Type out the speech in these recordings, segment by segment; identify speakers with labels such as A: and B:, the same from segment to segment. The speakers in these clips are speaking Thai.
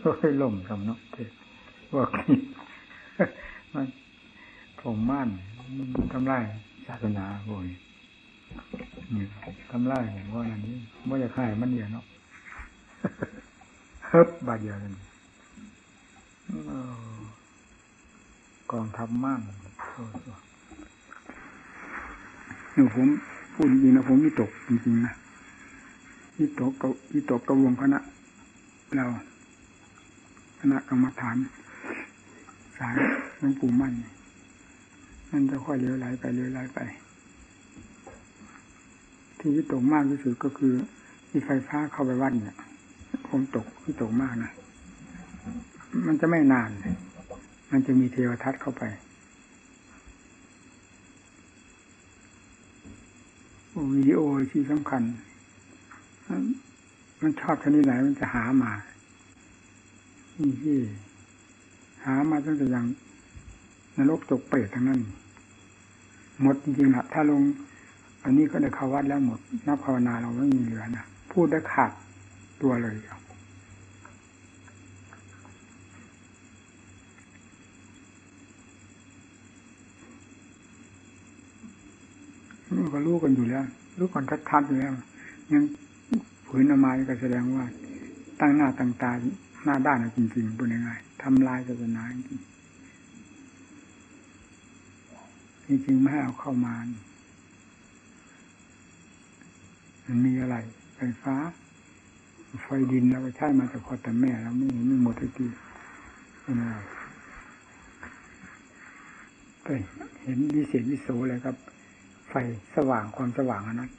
A: โอ้ยล่มคำเนาะเทศบอกนี่มันผมม่านทำลายศาสนาโวยนี่ทำลายผมว่าอันนี้ว่าจะขายมันเดียวเนาะเฮิบบาดเดียวกันกองทัพม่านหนูผมพูดจริงนะผมมีตกจริงๆนะมีตกกับมีตกกระวงคณะเรา คณะกรรมฐาน สายหลวงปู่มั่นมันจะค่อยเลี้ยวไหลไปเลี้ยวไหลไป ที่วิตกมากที่สุดก็คือมีไฟฟ้าเข้าไปวัดเนี่ยผมตกที่ตกมากนะมันจะไม่นาน มันจะมีเทวทัศน์เข้าไปวิดีโอที่สำคัญ มันชอบชนิดไหนมันจะหามา ที่หามาตั้งแต่ยังนรกจกเปรตทั้งนั้น หมดจริงๆละถ้าลง อันนี้ก็ได้เข้าวัดแล้วหมดนับภาวนาเราไม่มีเหลือนะพูดได้ขาดตัวเลยนี่ก็รู้กันอยู่แล้วรู้ก่อนทัดๆอยู่แล้ว ยังผืนอมาก็แสดงว่า ตั้งหน้าตั้งตา หน้าด้านจริงๆเป็นยังไงทำลายศาสนาจริงจริงๆไม่ให้เอาเข้ามามันมีอะไร ไฟฟ้า ไฟดินเราก็ใช้มาแต่พอแต่แม่แล้วไม่ไม่หมดทุกทีเป็นอะไรไปเห็นวิเศษวิโสเลยครับ ไฟสว่างความสว่างนั้น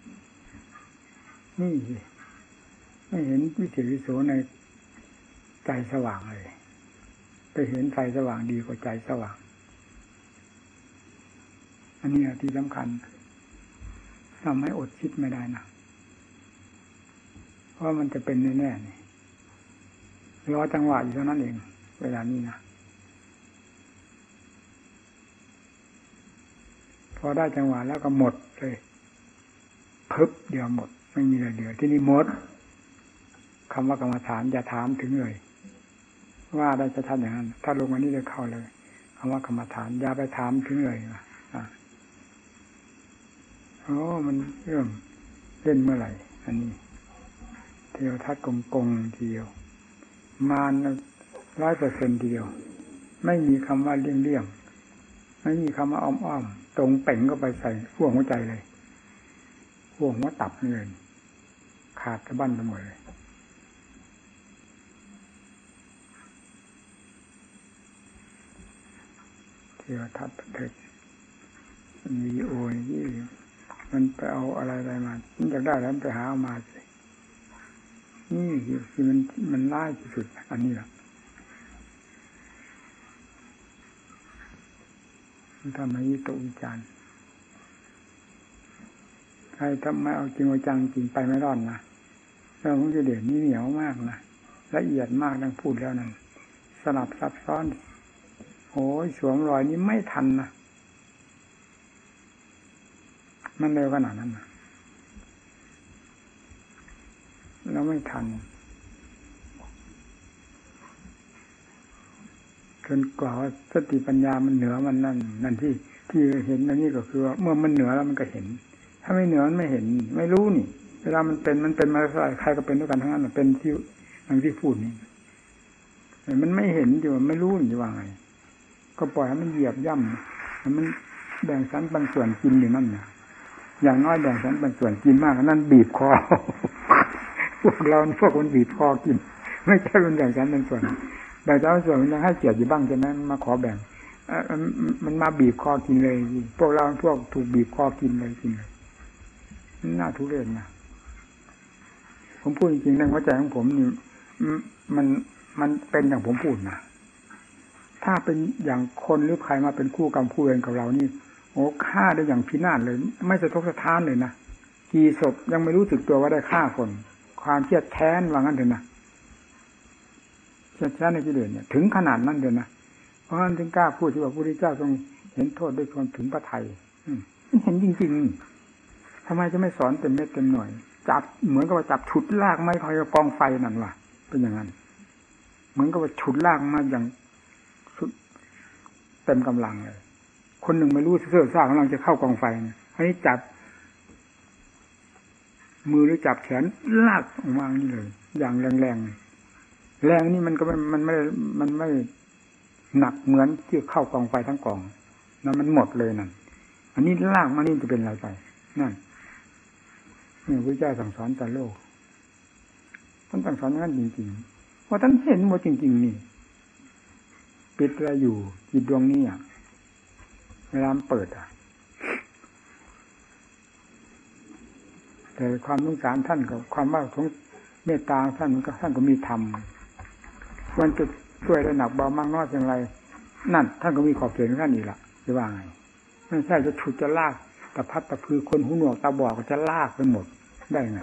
A: นี่ไม่เห็นวิเศษวิโสใน ใจสว่างเลยไปเห็นไฟสว่างดีกว่าใจสว่าง อันนี้ที่สำคัญทำให้อดคิดไม่ได้นะเพราะมันจะเป็นแน่ๆนี่รอจังหวะอยู่เท่านั้นเอง เวลานี้นะพอได้จังหวะแล้วก็หมดเลยพึบเดียวหมด ไม่มีอะไรเหลือที่นี่หมดคำว่ากรรมฐานอย่าถามถึงเลย ว่าได้จะทำอย่างนั้น ถ้าลงวันนี้จะเข้าเลยคำว่ากรรมฐานอย่าไปถามถึงเลยอะโอ้มันเรื่องเล่นเมื่อไหร่ อันนี้ เทวทัดกงกงทีเดียว มานร้อยเปอร์เซ็นทีเดียว ไม่มีคำว่าเลี่ยงเลี่ยงไม่มีคำว่าอ้อมอ้อมตรงเป่งก็ไปใส่ห่วงหัวใจเลยห่วงหัวตับนี่เลยขาดกระบั้นไปหมดเลยเที่ยวทัดประเทศมีโอ้ยี่มันไปเอาอะไรอะไรมามันอยากได้แล้วไปหาเอามาสินี่คือมันมันล่าที่สุด อันนี้แหละทำให้ตกวิจารณ์ใครทำไม่เอาจริงเอาจังจริงไปไม่รอดนะเรื่องของเดชนี่เหนียวมากนะละเอียดมากดังพูดแล้วนั่นสลับซับซ้อน ยสวมรอยนี้ไม่ทันนะมันเร็วขนาดนั้นนะแล้วไม่ทันจนกว่าสติปัญญามันเหนือมันนั่นนั่นที่ที่เห็นอันนี้ก็คือว่าเมื่อมันเหนือแล้วมันก็เห็น ถ้าไม่เหนือมันไม่เห็น ไม่รู้นี่ เวลามันเป็นมันเป็นมาใใครก็เป็นด้วยกันทั้งนั้นเป็นที่อย่างที่พูดนี่มันไม่เห็นอยู่ไม่รู้อยู่ว่าไง ก็ปล่อยให้มันเหยียบย่ำมันแบ่งสันปันส่วนกินอยู่นั่นนะอย่างน้อยแบ่งสันเป็นส่วนกินมากนั่นบีบคอพวกเราพวกคนบีบคอกิน ไม่ใช่เป็นแบ่งสันเป็นส่วนแบ่งสันเป็นส่วนมันยังให้เกียรติอยู่บ้างใช่ไหมมาขอแบ่งมันมาบีบคอกินเลยพวกเราพวกถูกบีบคอกินเลยกินน่าทุเรศนะผมพูดจริงๆในหัวใจของผมนี่มันมันเป็นอย่างผมพูดนะ ถ้าเป็นอย่างคนหรือใครมาเป็นคู่กรรมคู่เวรกับเรานี่โอ้ฆ่าได้อย่างพินาศเลย ไม่สะทกสะท้านเลยนะกี่ศพยังไม่รู้สึกตัวว่าได้ฆ่าคน ความเครียดแค้นว่างั้นเถอะนะเครียดแค้นในกิเลสเนี่ยถึงขนาดนั้นเดียวนะเพราะฉะนั้นถึงกล้าพูดที่ว่าพระพุทธเจ้าทรงเห็นโทษด้วยความถึงพระไทยเห็นจริงๆทำไมจะไม่สอนเต็มเม็ดเต็มหน่วย จับเหมือนกับว่าจับฉุดลากไม่คอยกองไฟนั่นว่ะเป็นอย่างนั้น เหมือนกับว่าฉุดลากมาอย่าง เต็มกำลังเลย คนหนึ่งไม่รู้เสื่อซ่ากำลังจะเข้ากองไฟอันนี้จับ มือหรือจับแขนลากออกมานี่เลย อย่างแรงๆแรงนี่มันก็มันมันไม่ มันไม่หนักเหมือนที่เข้ากองไฟทั้งกองนั่นมันหมดเลยนั่น อันนี้ลากมานี่จะเป็นอะไรไป นั่นนี่พระเจ้าสั่งสอนแต่โลกท่านสั่งสอนงั้นจริงๆว่าะท่านเห็นหมดจริง ๆ นี่ ปิดอะไรอยู่จิตดวงนี้อะเวลาเปิดอะ แต่ความสงสารท่านกับความว่าของเมตตาท่านก็ท่านก็มีธรรมควรจะช่วยระหนักเบามากน้อยอย่างไร นั่น ท่านก็มีขอบเขตของท่านอีกละจะว่าไงไม่ใช่จะฉุดจะลากตะพัดตะพือคนหูหนวกตาบอดก็จะลากไปหมดได้ไง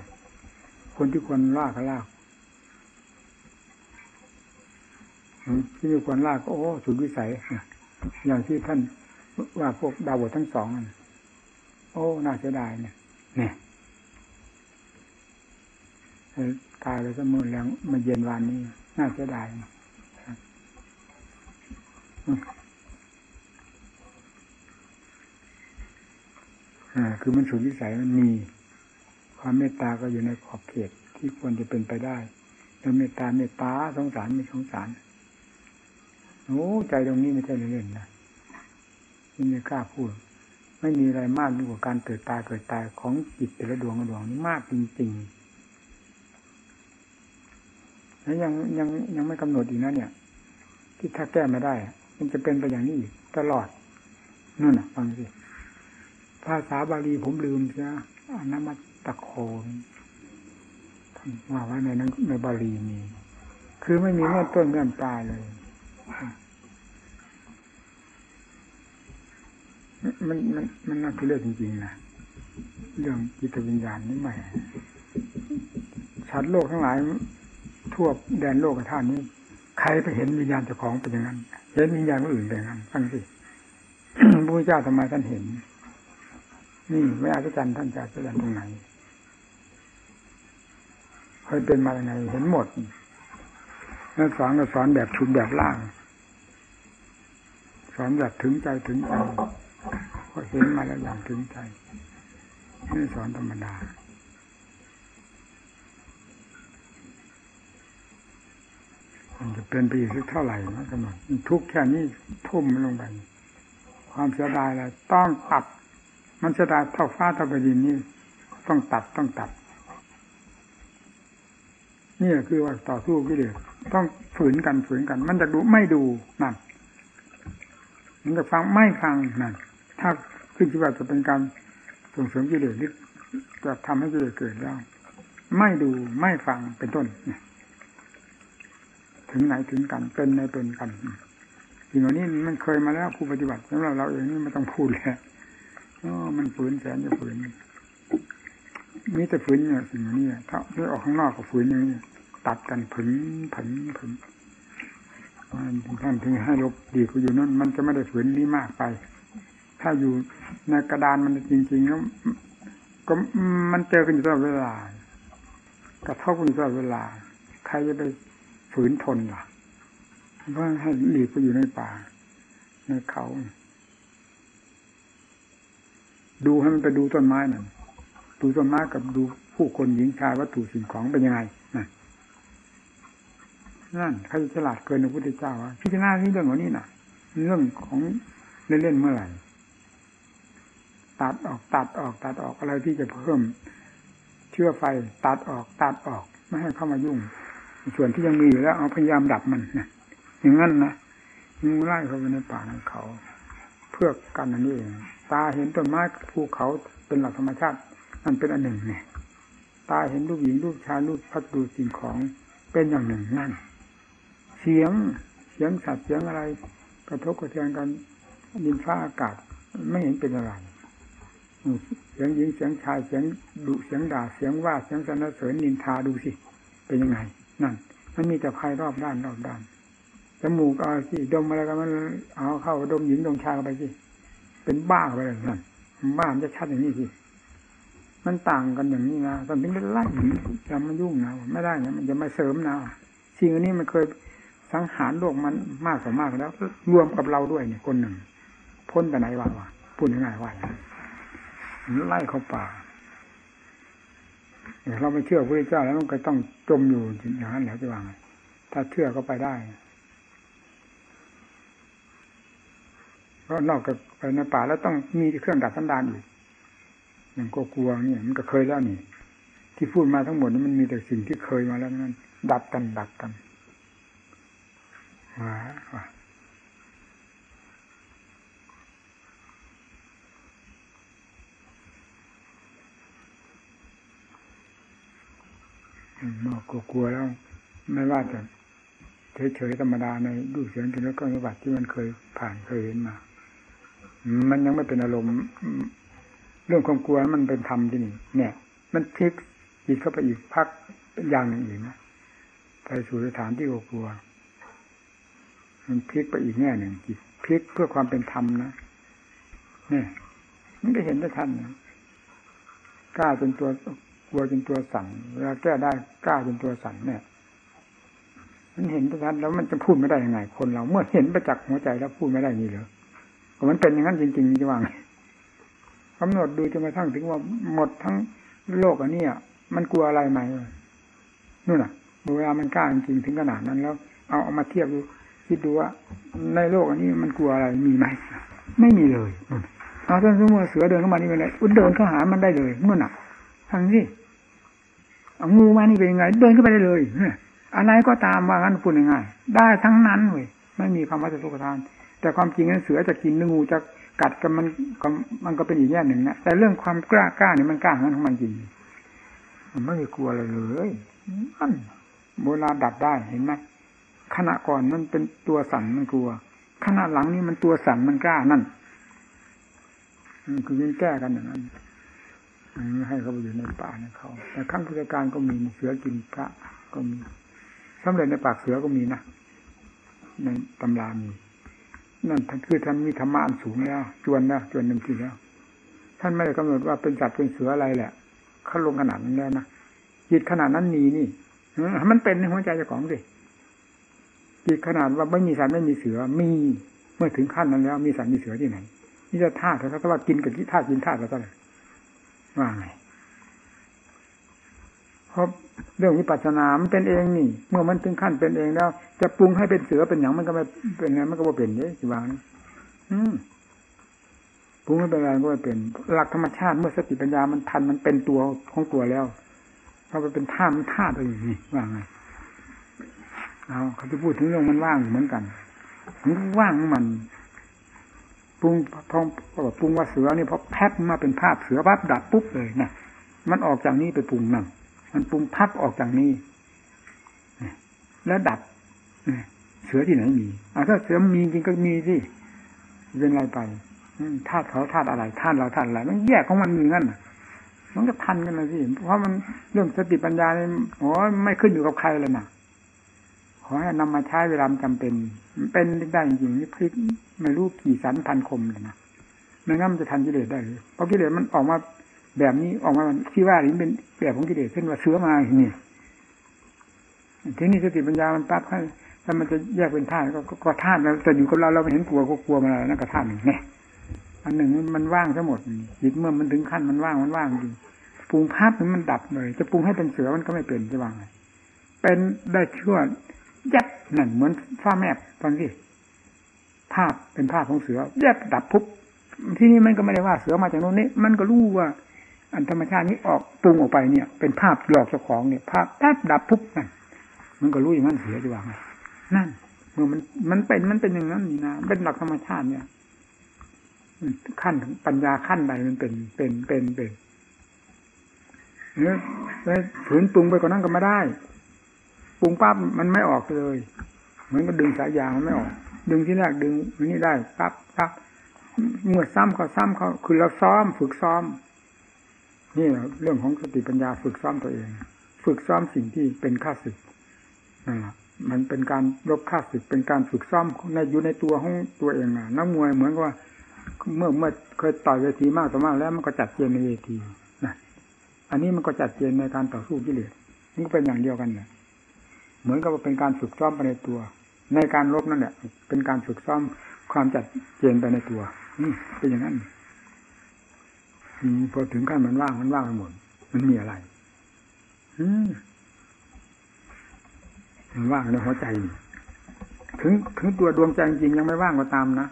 A: คนที่ควรลากก็ลาก ที่มีควรลากก็โอ้สุดวิสัยอย่างที่ท่านว่าพวกดาวบททั้งสองนั่นโอ้น่าเสียดายเนี่ยเนี่ยตายไปเสมอแล้วมาเย็นวานนี้ น่าเสียดายอ่าคือมันสุดวิสัยมันมีความเมตตาก็อยู่ในขอบเขตที่ควรจะเป็นไปได้ แล้วเมตตาเมตตาสงสารมีสงสาร โอ้ใจตรงนี้ไม่ใช่เล่นๆนะไม่กล้าพูด ไม่มีอะไรมากยิ่งกว่าการเกิดตายเกิดตายของจิตแต่ละดวงละดวงนี้มากจริงๆแล้วยังยังยังไม่กำหนดอีกนะเนี่ย ที่ถ้าแก้ไม่ได้ มันจะเป็นไปอย่างนี้อีกตลอดนั่นน่ะฟังสิภาษาบาลีผมลืมใช่ไหมอนามัตตะโคนว่าไว้ในนั้นในบาลีมี คือไม่มีเงื่อนต้นเงื่อนปลายเลย มันมันมันน่าคือเรื่องจริงๆนะเรื่องจิตวิญญาณนี่ใหม่ชัดโลกทั้งหลาย ทั่วแดนโลกท่านนี้ ใครไปเห็นวิญญาณเจ้าของเป็นอย่างนั้น เห็นวิญญาณอื่นเป็นอย่างนั้นฟังสิพระเจ้าทำไมท่านเห็น นี่ไม่อาจารย์ท่านจะอาจารย์ตรงไหนเคยเป็นมาอย่างไงเห็นหมดแล้วสอนก็สอนแบบชุนแบบล่าง สอนแบบถึงใจถึงใจก็เห็นมาแล้วอย่างถึงใจไม่สอนธรรมดามันจะเป็นไปอีกสักเท่าไหร่นะกำหนดทุกแค่นี้ทุ่มมันลงไป ความเสียดายอะไรต้องตัด มันเสียดายเท่าฟ้าเท่าแผ่นดินนี่ต้องตัดต้องตัด นี่คือว่าต่อสู้กิเลสต้องฝืนกันฝืนกัน มันจะดูไม่ดูนั่น มันจะฟังไม่ฟังนั่นถ้าขึ้นที่ว่าจะเป็นการส่งเสริมกิเลสหรือจะทำให้กิเลสเกิดแล้วไม่ดูไม่ฟังเป็นต้นถึงไหนถึงกันเป็นในเป็นกันสิ่งเหล่านี้มันเคยมาแล้วผู้ปฏิบัติสำหรับเราเองนี่ไม่ต้องพูดแล้วอ๋อมันฝืนแสนจะฝืนมีแต่ฝืนเนี่ยสิ่งเหล่านี้ถ้าไม่ออกข้างนอกก็ฝืนอย่างนี้ตัดกันผึนผึนผึน ท่านถึงให้ลบดีกว่าอยู่นั่นมันจะไม่ได้ฝืนนี้มากไป ถ้าอยู่ในกระดานมันจริงๆแล้วก็มันเจอกันอยู่ตลอดเวลากระทบกันอยู่ตลอดเวลา ใครจะไปฝืนทนล่ะเพราะให้หลีกไปอยู่ในป่า ในเขา ดูให้มันไปดูต้นไม้นั่นดูต้นไม้กับดูผู้คนหญิงชายวัตถุสิ่งของเป็นยังไง นั่นใครจะฉลาดเกินพระพุทธเจ้าวะพิจารณาที่เรื่องของนี้น่ะ เรื่องของเล่นๆเมื่อไหร่ตัดออกตัดออกตัดออกอะไรที่จะเพิ่ม เชื่อไฟตัดออกตัดออก ไม่ให้เข้ามายุ่ง ส่วนที่ยังมีอยู่แล้วเอาพยายามดับมันนะอย่างนั้นนะมึงไล่เข้าไปในป่าในเขา เพื่อกันอันนี้เองตาเห็นต้นไม้ภูเขาเป็นหลักธรรมชาตินั่นเป็นอันหนึ่งเนี่ยตาเห็นรูปหญิงรูปชายรูปพัดดูสิ่งของเป็นอย่างหนึ่งนั่น เสียงเสียงสัตว์เสียงอะไร กระทบกระเทือนกันดินฟ้าอากาศไม่เห็นเป็นอะไรเสียงหญิงเสียงชายเสียงดุเสียงด่าเสียงว่าเสียงสรรเสริญนินทาดูสิ เป็นยังไง นั่น มันมีแต่ภัยรอบด้านรอบด้านจมูกเอาสิดมอะไรกันมันเอาเข้าดมหญิงดมชายไปสิเป็นบ้าไปเลยนั่นบ้ามันจะชัดอย่างนี้สิมันต่างกันอย่างนี้นะตอนนี้ไม่ไล่จะมายุ่งนะไม่ได้นะมันจะมาเสริมนะสิ่งอันนี้มันเคย สังหารโลกมันมากกว่ามากแล้ว รวมกับเราด้วยเนี่ยคนหนึ่ง พ้นไปไหนวะวะพูดง่ายๆว่าอย่างนั้นไล่เข้าป่าเราไม่เชื่อพระเจ้าแล้วมันก็ต้องจมอยู่อย่างนั้นแล้วจะว่าไงถ้าเชื่อก็ไปได้เพราะนอกจากไปในป่าแล้วต้องมีเครื่องดับสันดานอีกอย่างกลัวเนี่ยมันก็เคยแล้วนี่ ที่พูดมาทั้งหมดนี่มันมีแต่สิ่งที่เคยมาแล้วนั่นดับกันดับกัน ว้าเมื่อกลัวแล้ว ไม่ว่าจะเฉยๆธรรมดาในรูเสียงกินแล้วก็ในบัติที่มันเคยผ่านเคยเห็นมา มันยังไม่เป็นอารมณ์ เรื่องความกลัวมันเป็นธรรมที่นี่เนี่ย มันพลิกจิตเข้าไปอีกพักอย่างหนึ่งอีกนะไปสู่สถานที่กลัว มันพลิกไปอีกแง่หนึ่งจิตพลิกเพื่อความเป็นธรรมนะเนี่ยมันก็เห็นได้ทันนะกล้าจนตัวกลัวจนตัวสั่นเวลาแก้ได้กล้าจนตัวสั่นเนี่ย มันเห็นชัดแล้วมันจะพูดไม่ได้ยังไง คนเราเมื่อเห็นประจักษ์หัวใจแล้วพูดไม่ได้นี่เหรอก็มันเป็นอย่างนั้นจริงๆจะว่าไงกำหนดดูจนกระทั่งถึงว่าหมดทั้งโลกอันนี้มันกลัวอะไรไหมนู่นน่ะเวลามันกล้าจริงถึงขนาดนั้นแล้ว เอาเอามาเทียบดู คิดดูว่าในโลกอันนี้มันกลัวอะไรมีไหมไม่มีเลยเอาถ้าสมมติเสือเดินเข้ามานี่เป็นไงอุดเดินเข้าหามันได้เลยเมื่อน่ะทั้งที่เอางูมานี่เป็นยังไง เดินเข้าไปได้เลยอะไรก็ตามว่างั้นพูดง่ายๆได้ทั้งนั้นเว้ยไม่มีคำว่าจะทุกข์ทาน แต่ความจริงนั้นเสือจะกินหรืองูจะกัดกันมันมันก็เป็นอีกแง่หนึ่งนะแต่เรื่องความกล้ากล้าเนี่ยมันกล้างั้นของมันจริงมันไม่กลัวอะไรเลยมันโบราณดับได้เห็นไหม ขณะก่อนมันเป็นตัวสั่นมันกลัว ขณะหลังนี่มันตัวสั่นมันกล้านั่นคือยิ่งแก้กันอย่างนั้นให้เขาไปอยู่ในป่าในเขา แต่ขั้งพุทธการก็มีเสือกินพระก็มีสำเร็จในปากเสือก็มีนะในตำรามีนั่นคือท่านมีธรรมะอันสูงแล้ว จวนแล้วจวนหนึ่งทีแล้ว ท่านไม่ได้กำหนดว่าเป็นสัตว์เป็นเสืออะไรแหละเขาลงขนาดนั้นแล้วนะจิตขนาดนั้นมีนี่มันเป็นในหัวใจเจ้าของดิ จิตขนาดว่าไม่มีสัตว์ไม่มีเสือมีเมื่อถึงขั้นนั้นแล้ว มีสัตว์มีเสือที่ไหนนี่จะธาตุเขาว่ากินกับที่ธาตุกินธาตุแล้วก็เลยว่าไงเพราะเรื่องวิปัสสนามันเป็นเองนี่ เมื่อมันถึงขั้นเป็นเองแล้ว จะปรุงให้เป็นเสือเป็นอย่างมันก็ไม่เป็นไงมันก็ไม่เป็นเนี่ยสิวางอืมปรุงไม่เป็นอะไรก็ไม่เป็นหลักธรรมชาติเมื่อสติปัญญามันทันมันเป็นตัวของตัวแล้วพอไปเป็นธาตุมันธาตุไปอย่างนี้ว่าไง เอาเขาจะพูดถึงเรื่องมันว่างเหมือนกันมันว่างมันปรุงทองปรุงว่าเสือนี่พอแพบมาเป็นภาพเสือปั๊บดับปุ๊บเลยนะมันออกจากนี้ไปปรุงนั่นมันปรุงพับออกจากนี้แล้วดับเสือที่ไหนมีอาถ้าเสือมีจริงก็มีสิเป็นไรไปธาตุเขาธาตุอะไรธาตุเราธาตุอะไรมันแยกของมันมีงั้นมันก็ทันกันเลยสิเพราะมันเรื่องสติปัญญาเนี่ยโอ้ไม่ขึ้นอยู่กับใครเลยนะ ขอให้นำมาใช้เวลาจำเป็น เป็นได้จริงนี่พลิกไม่รู้กี่สันพันคมเลยนะไม่งั้นมันจะทันกิเลสได้เลยเพราะกิเลสมันออกมาแบบนี้ออกมาที่ว่านี่เป็นแบบของกิเลสเช่นว่าเสือมาอย่างนี้ทีนี้สติปัญญามันปั๊บให้ถ้ามันจะแยกเป็นธาตุก็ธาตุแล้วแต่อยู่กับเราเราไม่เห็นกลัวก็กลัวมันอะไรนั่นก็ธาตุหนึ่งเนี่ยอันหนึ่งมันว่างทั้งหมดจิตเมื่อมันถึงขั้นมันว่างมันว่างจริงปรุงภาพมันดับเลย จะปรุงให้เป็นเสือมันก็ไม่เป็นจะว่างเป็นได้ชั่ว ยับนั่นเหมือนฟ้าแมบฟังสิภาพเป็นภาพของเสือยับดับปุ๊บที่นี่มันก็ไม่ได้ว่าเสือมาจากโน้นนี่มันก็รู้ว่า อันธรรมชาตินี้ออกปรุงออกไปเนี่ย เป็นภาพหลอกเจ้าของเนี่ย ภาพแป๊บดับปุ๊บนั่นมันก็รู้อย่างนั้นเสือจะว่าไงนั่นเมื่อมันมันเป็นมันเป็นอย่างนั้นนี่นะเป็นหลักธรรมชาติเนี่ยขั้นปัญญาขั้นใดมันเป็นเป็นเป็นเป็นเนี่ยฝืนปรุงไปกว่านั้นก็ไม่ได้ ปรุงปั๊บมันไม่ออกเลยเหมือนกับดึงสายยางมันไม่ออก ดึงที่แรกดึงนี่ได้ปั๊บปั๊บเมื่อซ้ำก็ซ้ำเขาคือเราซ้อมฝึกซ้อม นี่เรื่องของสติปัญญาฝึกซ้อมตัวเอง ฝึกซ้อมสิ่งที่เป็นข้าศึกนั่นแหละมันเป็นการรบข้าศึกเป็นการฝึกซ้อมในอยู่ในตัวของตัวเองนะนักมวยเหมือนกับว่า เมื่อเมื่อเคยต่อยเวทีมากต่อมากแล้วมันก็จัดเกณฑ์ในเวทีนะอันนี้มันก็จัดเกณฑ์ในการต่อสู้กิเลสนี่เป็นอย่างเดียวกันเนี่ย เหมือนกับว่าเป็นการฝึกซ้อมไปในตัว ในการลบนั่นแหละ เป็นการฝึกซ้อมความจัดเจนไปในตัวนี่เป็นอย่างนั้นพอถึงขั้นมันว่างมันว่างไปหมดมันมีอะไรอืมันว่างในหัวใจถึงถึงตัวดวงใจจริงยังไม่ว่างก็ตามนะ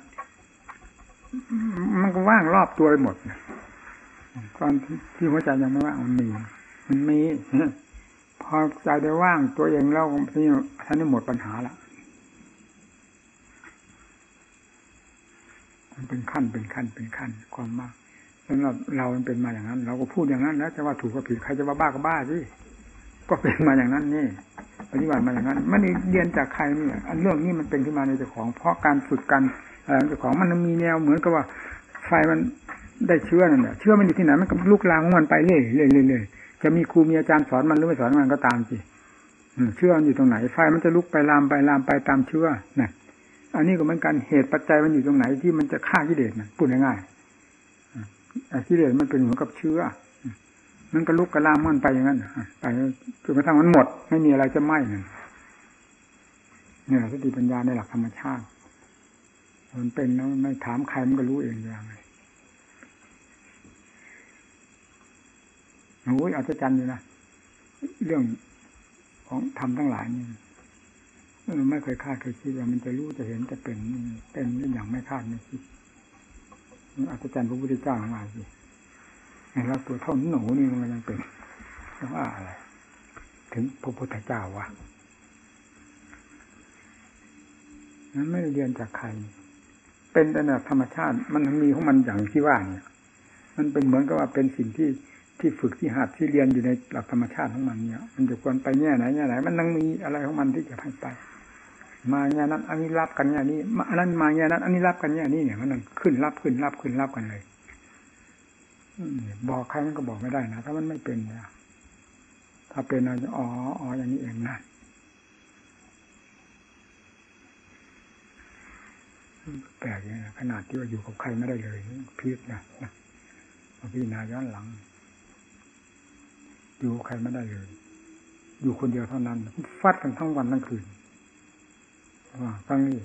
A: มันก็ว่างรอบตัวไปหมดตอนที่หัวใจยังไม่ว่างมันมีมันมี พอใจได้ว่างตัวเองแล้วที่ท่านนี้หมดปัญหาละมันเป็นขั้นเป็นขั้นเป็นขั้นความมากสำหรับเรามันเป็นมาอย่างนั้น เราก็พูดอย่างนั้นแล้วจะว่าถูกก็ผิดใครจะว่าบ้าก็บ้าสิก็เป็นมาอย่างนั้นนี่ปฏิบัติมาอย่างนั้นมันเรียนจากใครเนี่ยอันเรื่องนี้มันเป็นขึ้นมาในเจ้าของ เพราะการฝึกกันเจ้าของมันมีแนวเหมือนกับว่าไฟมันได้เชื้อนั่นแหละเชื้อมันอยู่ที่ไหนมันก็ลุกลามของมันไปเรื่อยเรื่อยเรื่อย จะมีครูมีอาจารย์สอนมันหรือไม่สอนมันก็ตามสิเชื่อมันอยู่ตรงไหนไฟมันจะลุกไปลามไปลามไปตามเชื้อนะอันนี้ก็เหมือนกันเหตุปัจจัยมันอยู่ตรงไหนที่มันจะฆ่ากิเลสนะพูดง่ายๆกิเลสมันเป็นเหมือนกับเชื้อมันก็ลุกกระลามมันไปอย่างนั้นไปจนกระทั่งมันหมด ไม่มีอะไรจะไหม้เนี่ยสติปัญญาในหลักธรรมชาติ มันเป็นแล้วไม่ถามใครมันก็รู้เองอย่างไร โอ้ยอัศจรรย์อยู่นะเรื่องของธรรมทั้งหลายนี่ไม่เคยคาดเคยคิดว่ามันจะรู้จะเห็นจะเป็นเป็นอย่างไม่คาดไม่คิดอัศจรรย์พระพุทธเจ้าของเราสิเราตัวเท่าหนูนี่มันยังเป็นว่าอะไร ถึงพระพุทธเจ้าวะนั้นไม่เรียนจากใคร เป็นแต่ธรรมชาติมันมีของมันอย่างที่ว่าเนี่ย มันเป็นเหมือนกับว่าเป็นสิ่งที่ ที่ฝึกที่หัดที่เรียนอยู่ในหลักธรรมชาติของมันเนี่ยมันจะควรไปแง่ไหนแง่ไหน มันต้องมีอะไรของมันที่จะให้ไป มาแง่นั้น อันนี้รับกันแง่นี้อันนั้นมาแง่นั้น อันนี้รับกันแง่นี้เนี่ย มันขึ้นรับขึ้นรับขึ้นรับกันเลยบอกใครมันก็บอกไม่ได้นะถ้ามันไม่เป็นเนี่ยถ้าเป็นเราจะอ๋ออ๋ออย่างนี้เองนะแปลกเนี่ยขนาดที่ว่าอยู่กับใครไม่ได้เลยพีษนะนะพี่นาย้อนหลัง อยู่ใครไม่ได้เลย อยู่คนเดียวเท่านั้น ฟัดกันทั้งวันทั้งคืนว่าฟังนี่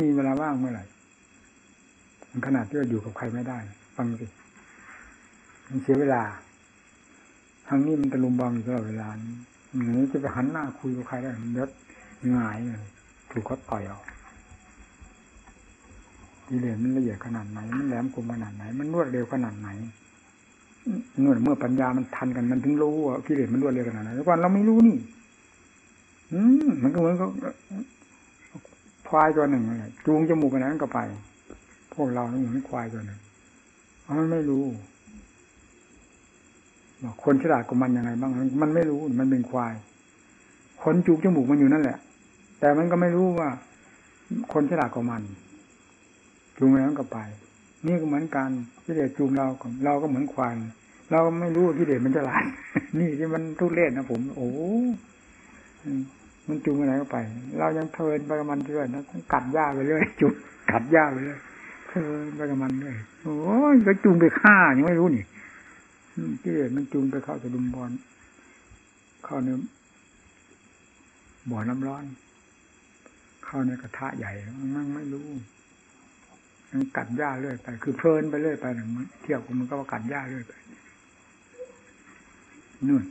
A: มีเวลาว่างเมื่อไหร่ขนาดที่ว่าอยู่กับใครไม่ได้ ฟังสิมันเสียเวลาทางนี้มันตะลุมบอลอยู่ตลอดเวลาอย่างนี้จะไปหันหน้าคุยกับใครได้มันยศง่ายเลยถูกเขาต่อยออกกิเลสมันละเอียดขนาดไหน มันแหลมคมขนาดไหน มันรวดเร็วขนาดไหน เมื่อเมื่อปัญญามันทันกันมันถึงรู้ว่ากิเลสมันรวดเร็วขนาดไหนแต่ก่อนเราไม่รู้นี่ อืมมันก็เหมือนกับควายตัวหนึ่งจูงจมูกไปนั้นก็ไป พวกเราเหมือนควายตัวหนึ่งมันไม่รู้คนฉลาดกว่ามันยังไงบ้าง มันไม่รู้มันเป็นควาย คนจูบจมูกมันอยู่นั่นแหละ แต่มันก็ไม่รู้ว่า คนฉลาดกว่ามัน จูงแล้วก็ไป นี่ก็เหมือนกันที่เดชจูงเราเราก็เหมือนควาย เราไม่รู้ที่เดชมันฉลาดนี่ที่มันทุเรศนะผม โอ้มันจูงไปไหนก็ไป เรายังเทินไปกับมันเรื่อยนะกัดหญ้าไปเรื่อยจูงกัดหญ้าไปเรื่อยเทินไปกับมันเลยโอ้ยก็จูงไปฆ่ายังไม่รู้นี่ที่เดมันจูงไปเข้าสะดุมบอลเข้าในบ่อน้ำร้อน เข้าในกระทะใหญ่มันไม่รู้มันกัดหญ้าเรื่อยไป คือเพลินไปเรื่อยไปหนึ่งเที่ยวมันก็กัดหญ้าเรื่อยไป นู่น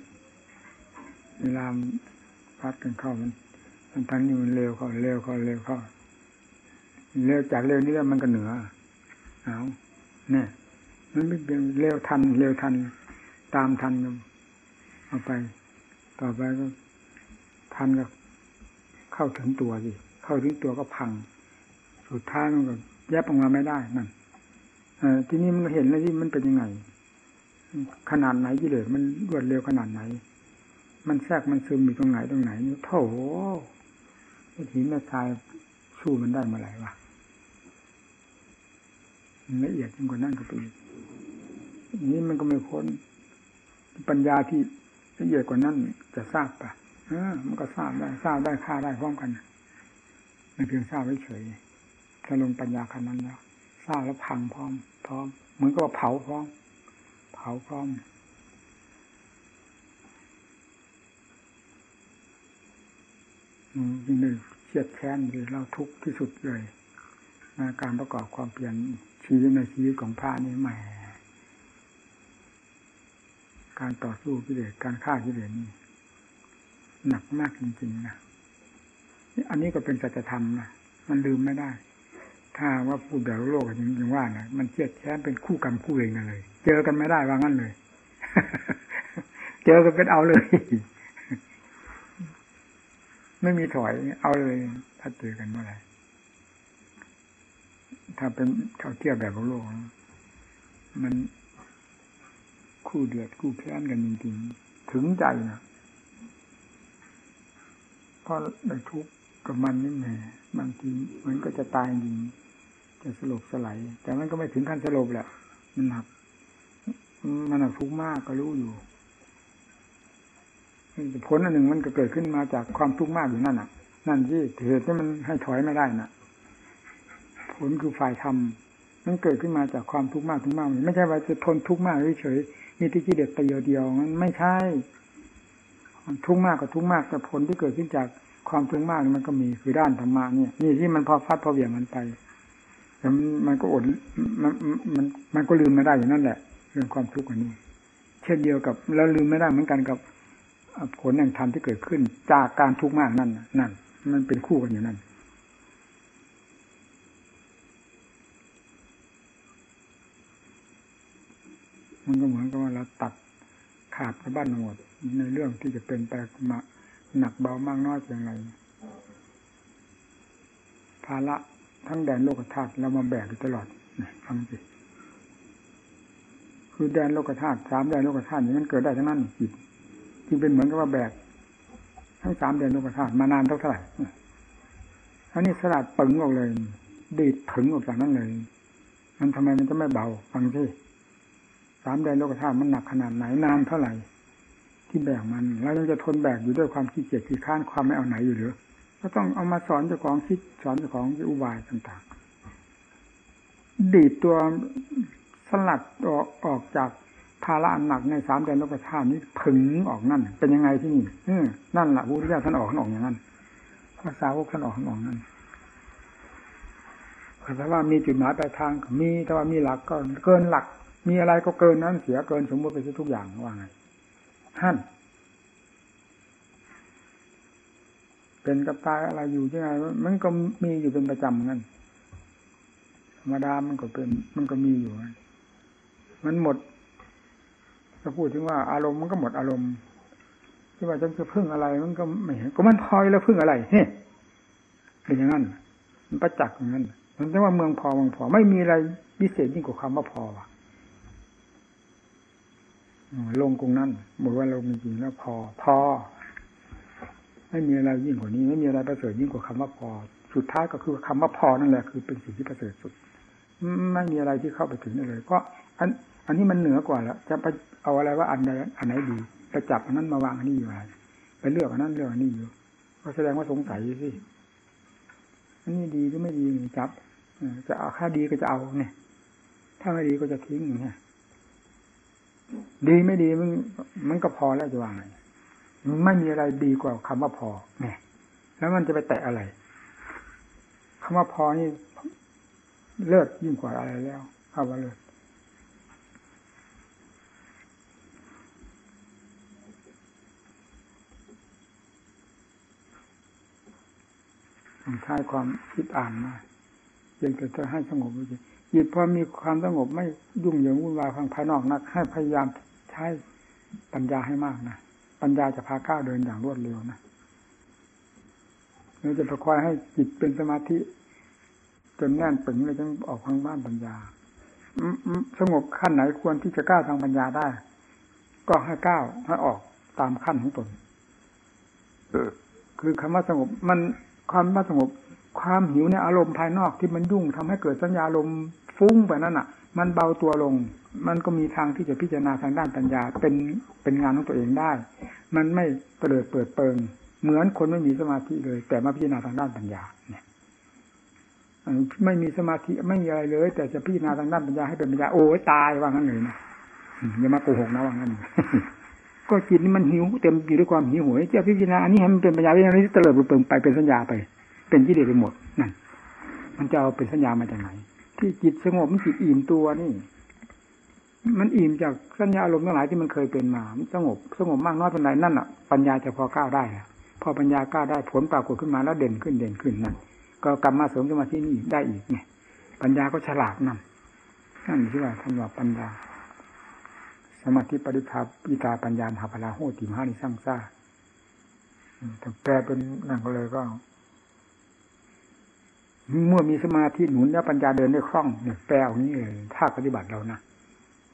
A: เวลาพัดกันเข้ามันมันทั้งนี้มันเร็วเข้าเร็วเข้าเร็วเข้าเร็วจากเร็วนี้แล้วมันก็เหนือเอาเนี่ยมันไม่เป็นเร็วทัน เร็วทัน ตามทันเอาไป ต่อไปก็ทันก็เข้าถึงตัวสิเข้าถึงตัวก็พัง สุดท้ายมันก็แยบออกมาไม่ได้นั่นทีนี้มันเห็นแล้วที่มันเป็นยังไง ขนาดไหนกิเลสมันรวดเร็วขนาดไหน มันแทรกมันซึมอยู่ตรงไหนตรงไหนโถหินแม่ทรายสู้มันได้เมื่อไหร่วะละเอียดยิ่งกว่านั้นก็ปอีนี้มันก็ไม่พ้นปัญญาที่ละเอียดกว่านั้นจะทราบปะเออ มันก็ทราบได้ทราบได้ค่าได้พร้อมกันไม่เพียงทราบเฉยถ้าลงปัญญาขนาดนั้นแล้วทราบแล้วพังพร้อม พร้อมเหมือนกับว่าเผาพร้อม เผาพร้อมอืมยิ่งเลยเฉียดแค้นเลยเราทุกข์ที่สุดเลยในการประกอบความเปลี่ยนชีวิตในชีวิตของพระนี่แหมการต่อสู้กิเลสการฆ่ากิเลสนี่หนักมากจริงๆนะอันนี้ก็เป็นสัจธรรมนะมันลืมไม่ได้ ถ้าว่าพูดแบบโลกจริงๆว่านะมันเชียดแค้นเป็นคู่กรรมคู่เองกันเลย เจอกันไม่ได้ว่างั้นเลย เจอกันเป็นเอาเลย ไม่มีถอยเอาเลย ถ้าเจอกันเมื่อไหร่ถ้าเป็นเขาเทียบแบบโลก มันคู่เดือดคู่แค้นกันจริงๆ ถึงใจนะเพราะได้ทุกข์กับมันนี่แหละบางทีมันก็จะตายจริง จะสลบสลายแต่มันก็ไม่ถึงขั้นสลบแหละมันหนักมันหนักทุกข์มากก็รู้อยู่ผลอันหนึ่งมันก็เกิดขึ้นมาจากความทุกข์มากอยู่นั่นน่ะ นั่นที่เหตุที่มันให้ถอยไม่ได้น่ะ ผลคือฝ่ายธรรมมันเกิดขึ้นมาจากความทุกข์มากทุกข์มากไม่ใช่ว่าจะทนทุกข์มากเฉยๆมีที่กิเลสไปเดียวๆมันไม่ใช่ทุกข์มากกับทุกข์มากแต่ผลที่เกิดขึ้นจากความทุกข์มากมันก็มีคือด้านธรรมะเนี่ยนี่ที่มันพอฟัดพอเบี่ยงมันไป แต่มันก็อดมันมันมันก็ลืมไม่ได้อยู่นั่นแหละ เรื่องความทุกข์อันนี้ เช่นเดียวกับแล้วลืมไม่ได้เหมือนกันกับผลแห่งธรรมที่เกิดขึ้น จากการทุกข์มากนั่นนั่น มันเป็นคู่กันอยู่นั่นมันก็เหมือนกับว่าเราตัดขาดสะบั้นหมดในเรื่องที่จะเป็นไปมาหนักเบามากน้อยเพียงไรภาระ ทั้งแดนโลกธาตุเรามาแบกอยู่ตลอดฟังสิคือแดนโลกธาตุสามแดนโลกธาตุนี้มันเกิดได้ทั้งนั้นจิตจึงเป็นเหมือนกับว่าแบกทั้งสามแดนโลกธาตุมานานเท่าไหร่อันนี้สลัดปึงออกเลยดีดถึงออกจากนั้นเลยมันทำไมมันจะไม่เบาฟังสิสามแดนโลกธาตุมันหนักขนาดไหนนานเท่าไหร่ที่แบกมัน แล้วยังจะทนแบกอยู่ด้วยความขี้เกียจขี้ข้านความไม่เอาไหนอยู่หรือ ก็ต้องเอามาสอนเจ้าของคิดสอนเจ้าของอุบายต่างๆ ดีดตัวสลัดออกออกจากภาระอันหนักในสามแดนโลกธาตุนี้ผึงออกนั่น เป็นยังไงที่นี่นั่นแหละพระพุทธเจ้าท่านออกท่านออกอย่างนั้นภาษาวกท่านออกท่านออกนั่นแต่ว่ามีจุดหมายปลายทางมีแต่ว่ามีหลักก็เกินหลัก มีอะไรก็เกินนั้นเสียเกินสมมติไปทุกอย่างว่าไงท่าน เป็นกับตายอะไรอยู่ยังไงมันก็มีอยู่เป็นประจำนั่นธรรมดามันก็เป็นมันก็มีอยู่ มันหมดถ้าพูดถึงว่าอารมณ์มันก็หมดอารมณ์ ที่ว่าจะพึ่งอะไรมันก็ไม่เห็นก็มันพอยแล้วพึ่งอะไรเฮ้เป็นอย่างนั้น มันประจักษ์อย่างนั้นมันจะว่าเมืองพอเมืองพอไม่มีอะไรพิเศษยิ่งกว่าคำว่าพอว่ะลงกรงนั้นบอกว่าเรามีจริงแล้วพอ พอ ไม่มีอะไรยิ่งกว่านี้ ไม่มีอะไรประเสริฐยิ่งกว่าคำว่าพอ สุดท้ายก็คือคำว่าพอนั่นแหละคือเป็นสิ่งที่ประเสริฐสุด ไม่มีอะไรที่เข้าไปถึงได้เลยเพราะอันอันนี้มันเหนือกว่าแล้วจะไปเอาอะไรว่าอันใดอันไหนดีไปจับอันนั้นมาวางอันนี้อยู่ไปเลือกอันนั้นเลือกอันนี้อยู่ก็แสดงว่าสงสัยสิอันนี้ดีหรือไม่ดีจับจะเอาค่าดีก็จะเอาเนี่ย ถ้าไม่ดีก็จะทิ้งอย่างเงี้ยดีไม่ดีมันมันก็พอแล้วจะว่าไง ไม่มีอะไรดีกว่าคำว่าพอเนี่ยแล้วมันจะไปแตะอะไรคำว่าพอนี่เลิศยิ่งกว่าอะไรแล้วคำว่าเลิศท้ความคิดอ่านมาเพียงแต่จะให้สงบจริงจิตพอมีความสงบไม่ยุ่งเหยิงวุ่นวายทางภายนอกนัก ให้พยายามใช้ปัญญาให้มากนะ ปัญญาจะพาก้าวเดินอย่างรวดเร็วนะเราจะประคอยให้จิตเป็นสมาธิ จนแน่นปึงเลยจึงออกทางบ้านปัญญาสงบขั้นไหนควรที่จะก้าวทางปัญญาได้ ก็ให้ก้าวให้ออกตามขั้นของตนคือคำว่าสงบมันความว่าสงบ ความหิวในอารมณ์ภายนอกที่มันยุ่งทำให้เกิดสัญญาลมฟุ้งไปนั่นอะ มันเบาตัวลง มันก็มีทางที่จะพิจารณาทางด้านปัญญาเป็นเป็นงานของตัวเองได้ มันไม่เปิดเปิดเปิง เหมือนคนไม่มีสมาธิเลย แต่มาพิจารณาทางด้านปัญญาเนี่ยไม่มีสมาธิไม่มีอะไรเลย แต่จะพิจารณาทางด้านปัญญาให้เป็นปัญญาโอ้ตายว่างั้นเลยนะอย่ามาโกหกนะว่างั้นก็จิตนี่มันหิวเต็มอยู่ด้วยความหิวโหยจะพิจารณาอันนี้ให้มันเป็นปัญญาพิจารณาที่เตลิดเปิงไปเป็นสัญญาไป เป็นกิเลสไปหมดนั่นมันจะเอาเป็นสัญญามาจากไหน ที่จิตสงบมันจิตอิ่มตัวนี่ มันอิ่มจากสัญญาอารมณ์ทั้งหลายที่มันเคยเป็นมามันสงบสงบมากน้อยเป็นไรนั่นอะปัญญาจะพอก้าวได้พอปัญญาก้าวได้ผลปรากฏขึ้นมาแล้วเด่นขึ้นเด่นขึ้นนั่นก็กลับมาเสริมสมาธินี่ได้อีกไงปัญญาก็ฉลาดนั่นนั่นที่ว่าท่านว่าปัญญา สมาธิปริภาปิตาปัญญาหาพลาโหติมหานิสร้างซ่าแต่แปลเป็นนั่นก็เลยก็ เมื่อมีสมาธิหนุนแล้วปัญญาเดินได้คล่องเนี่ยแปลเอานี้เลยถ้าปฏิบัติเรานะ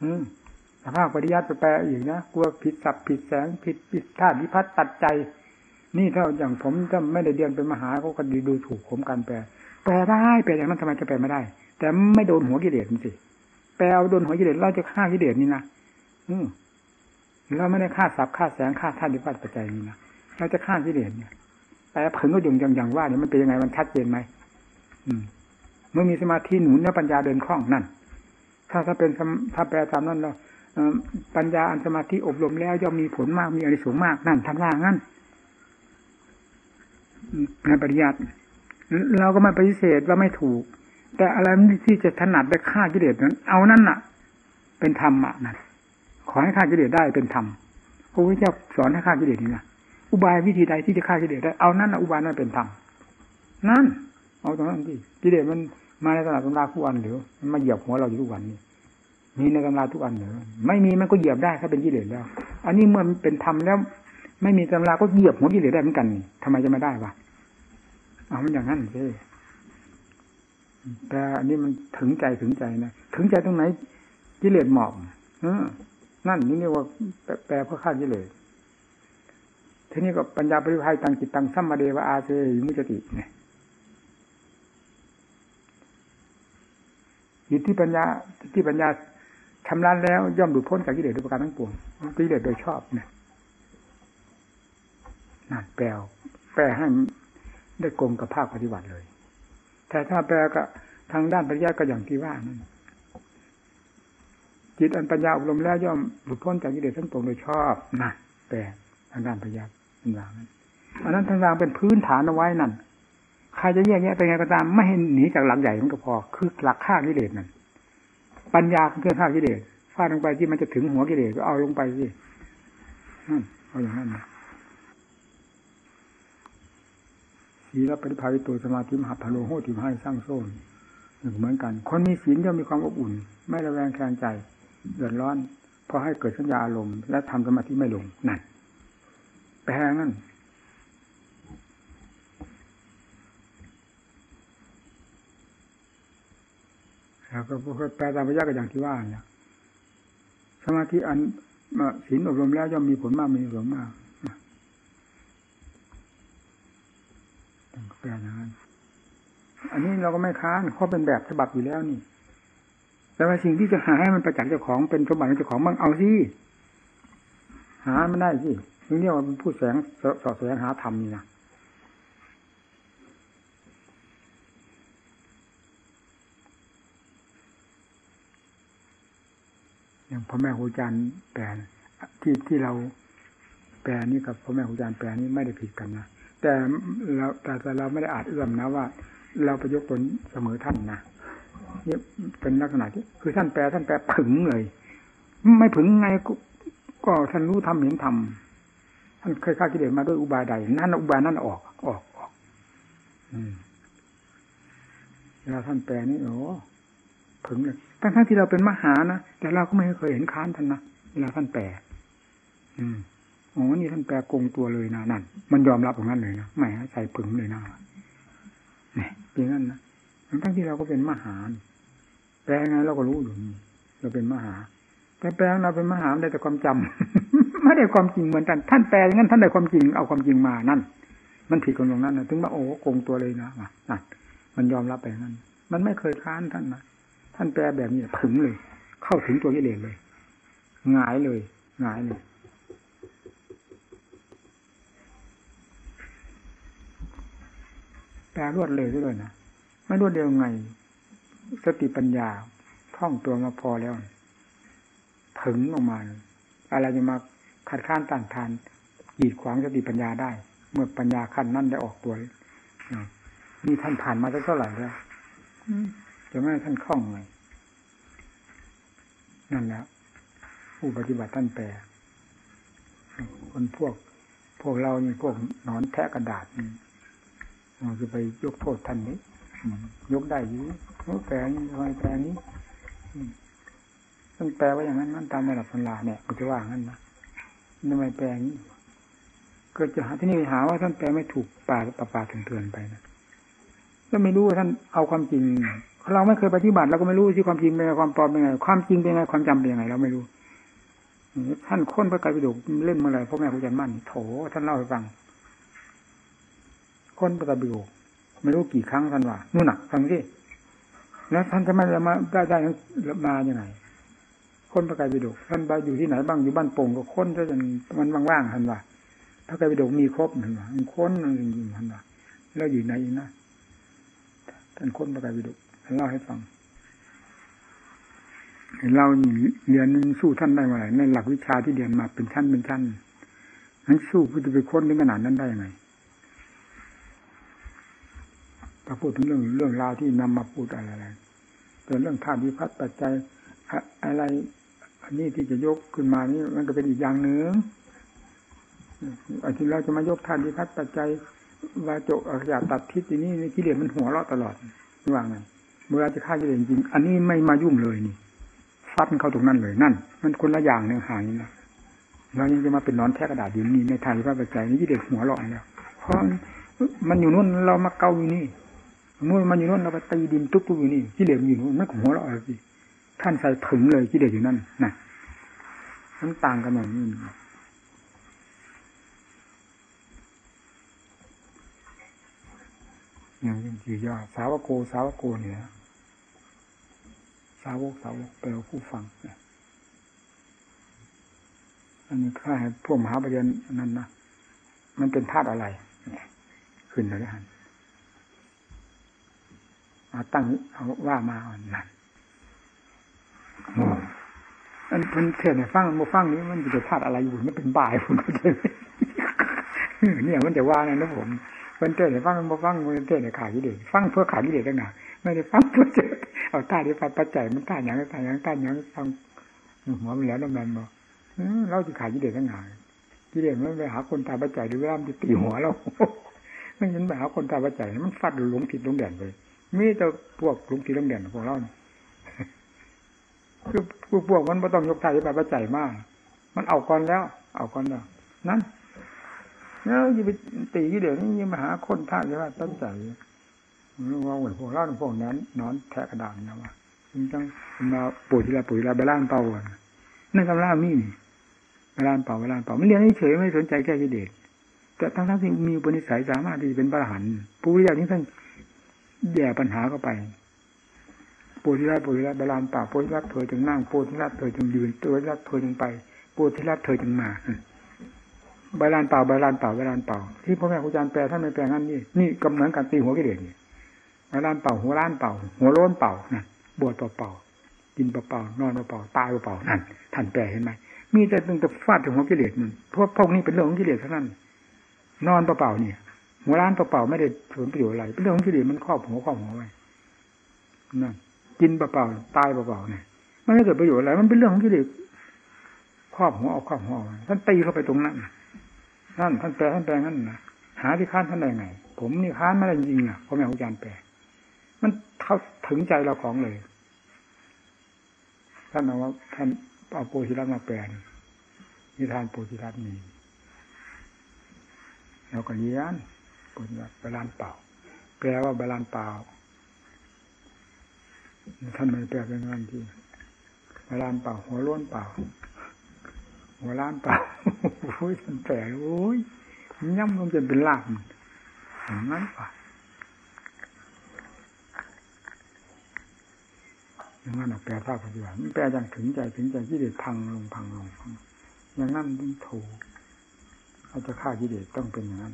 A: อืมถ้าภาคปฏิยัติไปแปลอีกนะกลัวผิดสับผิดแสงผิดผิดท่าพิพัฒน์ตัดใจ นี่ถ้าอย่างผมถ้าไม่ได้เรียนเป็นมหาก็ก็ดูถูกผมการแปล แปลได้แปลอย่างนั้นทำไมจะแปลไม่ได้ แต่ไม่โดนหัวกิเลสสิแปลเอาโดนหัวกิเลสเราจะฆ่ากิเลสนี่นะอืมเราไม่ได้ฆ่าสับฆ่าแสงฆ่าท่าพิพัฒน์ปัจจัยนี่นะเราจะฆ่ากิเลสเนี่ยแต่ผึ่งก็ยุ่งย่างอย่างว่าเนี่ยมันเป็นยังไงมันชัดเจนไหม เมื่อมีสมาธิหนุนแล้วปัญญาเดินคล่องนั่น ถ้าถ้าเป็นถ้าแปลตามนั้นเราปัญญาอันสมาธิอบรมแล้วย่อมมีผลมากมีอริสงมากนั่นทำว่างั้นในปริยัติเราก็ไม่ปฏิเสธว่าไม่ถูก แต่อะไรที่จะถนัดไปฆ่ากิเลสนั้น เอานั่นน่ะ เป็นธรรมอะนั่นขอให้ฆ่ากิเลสได้เป็นธรรมพระพุทธเจ้าสอนให้ฆ่ากิเลสนี่นะอุบายวิธีใดที่จะฆ่ากิเลสได้เอานั่นนะอุบายนั้นเป็นธรรมนั่น เอาตรงนั้นที่กิเลสมันมาในตลาดตำราทุกวันหรือมันมาเหยียบหัวเราอยู่ทุกวันนี้มีในตำราทุกวันหรือไม่มีมันก็เหยียบได้ถ้าเป็นกิเลสแล้ว อันนี้เมื่อมันเป็นธรรมแล้ว ไม่มีตำราก็เหยียบหัวกิเลสได้เหมือนกันทำไมจะไม่ได้วะเอามันอย่างนั้นสิแต่อันนี้มันถึงใจถึงใจนะถึงใจตรงไหนกิเลสหมอบออนั่นนี่เรียกว่าแปลเพื่อฆ่ากิเลสทีนี้ก็ปัญญาปริภัยตังจิตตังสัมมาเดวะอาเซยมุจติเนี่ย อยู่ที่ปัญญาที่ปัญญาชำระแล้ว ย่อมหลุดพ้นจากกิเลสโดยประการทั้งปวงกิเลสโดยชอบเนี่ยนั่นแปลแปลให้ได้กลมกับภาคปฏิบัติเลย แต่ถ้าแปลก็ทางด้านปัญญาก็อย่างที่ว่านั่นจิตอันปัญญาอบรมแล้วย่อมหลุดพ้นจากกิเลสทั้งปวงโดยชอบนั่นแปลทางด้านปัญญาท่านางนั้นอันนั้นท่านวางเป็นพื้นฐานเอาไว้นั่น ใครจะแยกแยะไปไงก็ตาม ไม่ให้หนีจากหลักใหญ่มันก็พอ คือหลักฆ่ากิเลสนั่นปัญญาคือเครื่องฆ่ากิเลสฟาดลงไปที่มันจะถึงหัวกิเลสก็เอาลงไปสิเอาอย่างนั้นนะศีลปฏิภาวิตัวสมาธิมหาพโลโหติมให้สร้างโซนเหมือนกัน คนมีศีลย่อมมีความอบอุ่น ไม่ระแวงแคลงใจเดือดร้อนพอให้เกิดสัญญาอารมณ์ และทำสมาธิไม่ลงนั่นแปลงั้นแล้ว ก็แปลตามพระยาก็อย่างที่ว่าเนี่ยสมาธิอันศีลอบรมแล้วย่อมมีผลมากมีผลมากแปลอย่างนั้นอันนี้เราก็ไม่ค้านเพราะเป็นแบบฉบับอยู่แล้วนี่ แต่ว่าสิ่งที่จะหาให้มันประจักษ์เจ้าของเป็นสมบัติเจ้าของบ้างเอาสิหาไม่ได้สินี่เรียกว่าเป็นผู้แสงสอดแสงหาธรรมนี่นะ อย่างพ่อแม่ครูอาจารย์แปลที่ที่เราแปลนี่กับพ่อแม่ครูอาจารย์แปลนี่ไม่ได้ผิดกันนะแต่เราแต่เราไม่ได้อาจเอื้อมนะว่า เราไปยกตนเสมอท่านนะนี่เป็นลักษณะที่คือท่านแปลท่านแปลผึ่งเลย ไม่ผึ่งไงก็ท่านรู้ทำเห็นทำท่านเคยฆ่ากิเลสมาด้วยอุบายใดนั่นอุบายนั่นออก ออกออก อืมแล้วท่านแปลนี่โอ้ผึ่งเลย ทั้งทั้งที่เราเป็นมหานะแต่เราก็ไม่เคยเห็นค้านท่านนะเวลาท่านแปลอืมอ๋อนี่ท่านแปลกงตัวเลยนะนั่น มันยอมรับของนั้นเลยนะไม่ใส่ผึ่งเลยนะเนี่ยเป็นงั้นนะทั้งที่เราก็เป็นมหาแปลไงเราก็รู้อยู่นี่เราเป็นมหา แต่แปลเราเป็นมหาได้แต่ความจำไม่ได้ความจริงเหมือนกัน ท่านแปลอย่างนั้นท่านได้ความจริงเอาความจริงมานั่น มันผิดกันตรงนั้นนะถึงว่าโอ้โกงตัวเลยนะนั่นมันยอมรับไปงั้น มันไม่เคยค้านท่านนะ ท่านแปลแบบนี้ถึงเลย เข้าถึงตัวกิเลสเลยหงายเลยหงายเลยแปลรวดเลยด้วยนะไม่รวดเดียวไง สติปัญญาท่องตัวมาพอแล้วถึงออกมาอะไรจะมาขัดข้านต้านทานกีดขวางสติปัญญาได้ เมื่อปัญญาขั้นนั้นได้ออกตัวนี่ท่านผ่านมาเท่าไหร่แล้ว จะไม่ให้ท่านคล่องเลยนั่นแหละผู้ปฏิบัติท่านแปลคนพวก พวกเราเนี่พวกนอนแทะกระดาษนี่เราจะไปยกโทษท่านนี้ยกได้อยี่แปลนี้ทำไมแปลนี้ต้องแปลว่าอย่างนั้นนั่นตามในหลักพันลาเนี่ยมันจะว่างั้นนะทำไมแปลนี้ก็จะหาที่นี่หาว่าท่านแปลไม่ถูกป่าป่าป่าถึงเตือนไปนะก็ไม่รู้ว่าท่านเอาความจริง เราไม่เคยปฏิบัติเราก็ไม่รู้ที่ความจริงเป็นไงความปลอมเป็นไงความจริงเป็นไงความจำเป็นยังไงเราไม่รู้ท่านค้นพระไตรปิฎกเล่นเมื่อไรพ่อแม่ครูอาจารย์มั่นโถท่านเล่าให้ฟังค้นพระไตรปิฎกไม่รู้กี่ครั้งท่านว่านู่นน่ะฟังสิแล้วท่านจะไม่มาได้ได้มาอย่างไงค้นพระไตรปิฎกท่านไปอยู่ที่ไหนบ้างอยู่บ้านโป่งก็ค้นจนมันว่างๆท่านว่าพระไตรปิฎกมีครบท่านว่ามันค้นจริงๆท่านว่าแล้วอยู่ไหนนะท่านค้นพระไตรปิฎก เล่าให้ฟัง เราเรียนสู้ท่านได้มาไหนในหลักวิชาที่เรียนมาเป็นชั้นเป็นชั้นนั้นสู้เพื่อจะไปค้นถึงขนาดนั้นได้ยังไงถ้าพูดถึงเรื่องเรื่องราวที่นำมาพูดอะไรอะไรเป็นเรื่องธาตุวิพัฒน์ปัจจัยอะไรอันนี้ที่จะยกขึ้นมานี่มันก็เป็นอีกอย่างหนึ่งอันที่เราจะมายกธาตุวิพัฒน์ปัจจัยวาจกอากาศตัดทิศที่นี่กิเลสมันหัวเราะตลอดว่าไง เมื่อจะฆ่ากิเลสจริง อันนี้ไม่มายุ่งเลยนี่ฟัดเข้าตรงนั้นเลยนั่น มันคนละอย่างหนึ่งหายนะเรายังจะมาเป็นนอนแท้กระดาษอยู่นี่ในทางวิปัสสใจนี่ที่เด็กหัวเราะแล้วเพราะมันอยู่นู่นเรามาเกาอยู่นี่นู่นมันอยู่นู่นเราไปตีดินทุบๆอยู่นี่ที่เด็กอยู่นู่นมันหัวเราะสิท่านใส่ถึงเลยที่เด็กอยู่นั่นนะมันต่างกันอย่างนี้ อย่างที่ย่อสาวโก สาวโกเนี่ยสาวกสาวกแปลว่าผู้ฟังอันนี้ข้าให้พวกมหาปริญญานั้นนะมันเป็นธาตุอะไรเนี่ยขึ้นเลยฮันเอาตั้งเอาว่ามาอ่อนนั่นอันเพิ่นเทศเนี่ยฟังมาฟังนี้มันจะเป็นธาตุอะไรอยู่มันเป็นบ่ายผมก็เลยเนี่ยมันจะว่านะนะผม พิ่นเทศเนี่ยฟังมาฟังเพิ่นเทศเนี่ยขาดกิเลสฟังเพื่อขาดกิเลสตั้งนานไม่ได้ฟังเพื่อเจอเอาตาที่ฟังปัจจัยมันตาอย่างตาอย่างตาอย่างฟังหัวมันแล้วแล้วมันบอกเราจะขาดกิเลสตั้งนานกิเลสมันไปหาคนตาปัจจัยหรือว่ามันจะตีหัวเราไม่เห็นไปหาคนตาปัจจัยมันฟัดหลงผิดหลงเด่นไปมีแต่พวกหลงผิดหลงเด่นพวกเราคือพวกพวกมันไม่ต้องยกทายไปปัจจัยมาก มันเอาก่อนแล้ว เอาก่อนแล้ว นั่น แล้วยิ่งไปตีกิเลสนี่ยิ่งมาหาคนท่าใช่ไหมตั้งใจว่าเหมือนพวกเราพวกนั้นนอนแทะกระดานนะว่าจึงต้องมาปุ๋ยทีละปุ๋ยละไปล้านเป่านั่นกำลังมีเวลานเป่าเวลานเป่าไม่เรียนเฉยไม่สนใจแก้กิเลสแต่ทั้งทั้งที่มีปณิสัยสามารถที่จะเป็นพระหันผู้วิญญาณนี้ท่านแย่ปัญหาเข้าไปปูทิรัตปูทิรัตบาลานเป่าปูทิรัตเธอจึงนั่งปูทิรัตเธอจึงยืนปูทิรัตเธอจึงไปปูทิรัตเธอจึงมา บลานเป่าบลานเป่าบลานเป่าที่พ่อแม่ครูอาจารย์แปลท่านไม่แปลงั้นนี่นี่กำเนิดการตีหัวกิเลสนี่บลานเป่าหัวล้านเป่า หัวโล้นเป่านั่นบวชเป่ากินเป่านอนเป่าตายเป่านั่นท่านแปลเห็นไหมมีแต่ตั้งแต่ฟาดถึงหัวกิเลสมันพวกพวกนี้เป็นเรื่องของกิเลสเท่านั้น นอนเปล่าๆเนี่ยหัวล้านเปล่าๆไม่ได้ผลประโยชน์อะไรเป็นเรื่องของกิเลสมันครอบหัวครอบหัวไว้นั่นกินเปล่าๆตายเปล่าๆเนี่ยมันไม่เกิดประโยชน์อะไรมันเป็นเรื่องของกิเลสครอบหัวเอาครอบหัวท่านตีเข้าไปตรงนั้น นั่นท่านแปลท่านแปลนั่นนะหาที่ค้านท่านได้ไง ผมนี่ค้านไม่ได้จริงอะเพราะแม่ครูอาจารย์แปลมันเขาถึงใจเราของเลย ท่านเอาว่าท่านเอาโปชิรัตมาแปลนิทานโปชิรัตมีเราก็เรียนโปชิรัตบาลานเปล่า แปลว่าบาลานเปล่าท่านไม่แปลเป็นงานที่บาลานเปล่าหัวล้นเปล่า หัวล้านเปล่าโอ้ยท่านแปลโอ้ยย่ำลงจนเป็นลาบอย่างนั้นป่ะอย่างนั้นแปลภาพปฏิบัติมันแปลอย่างถึงใจถึงใจที่เด็ดพังลงพังลงพังอย่างนั้นต้องถูกเราจะฆ่ากิเลสต้องเป็นอย่างนั้น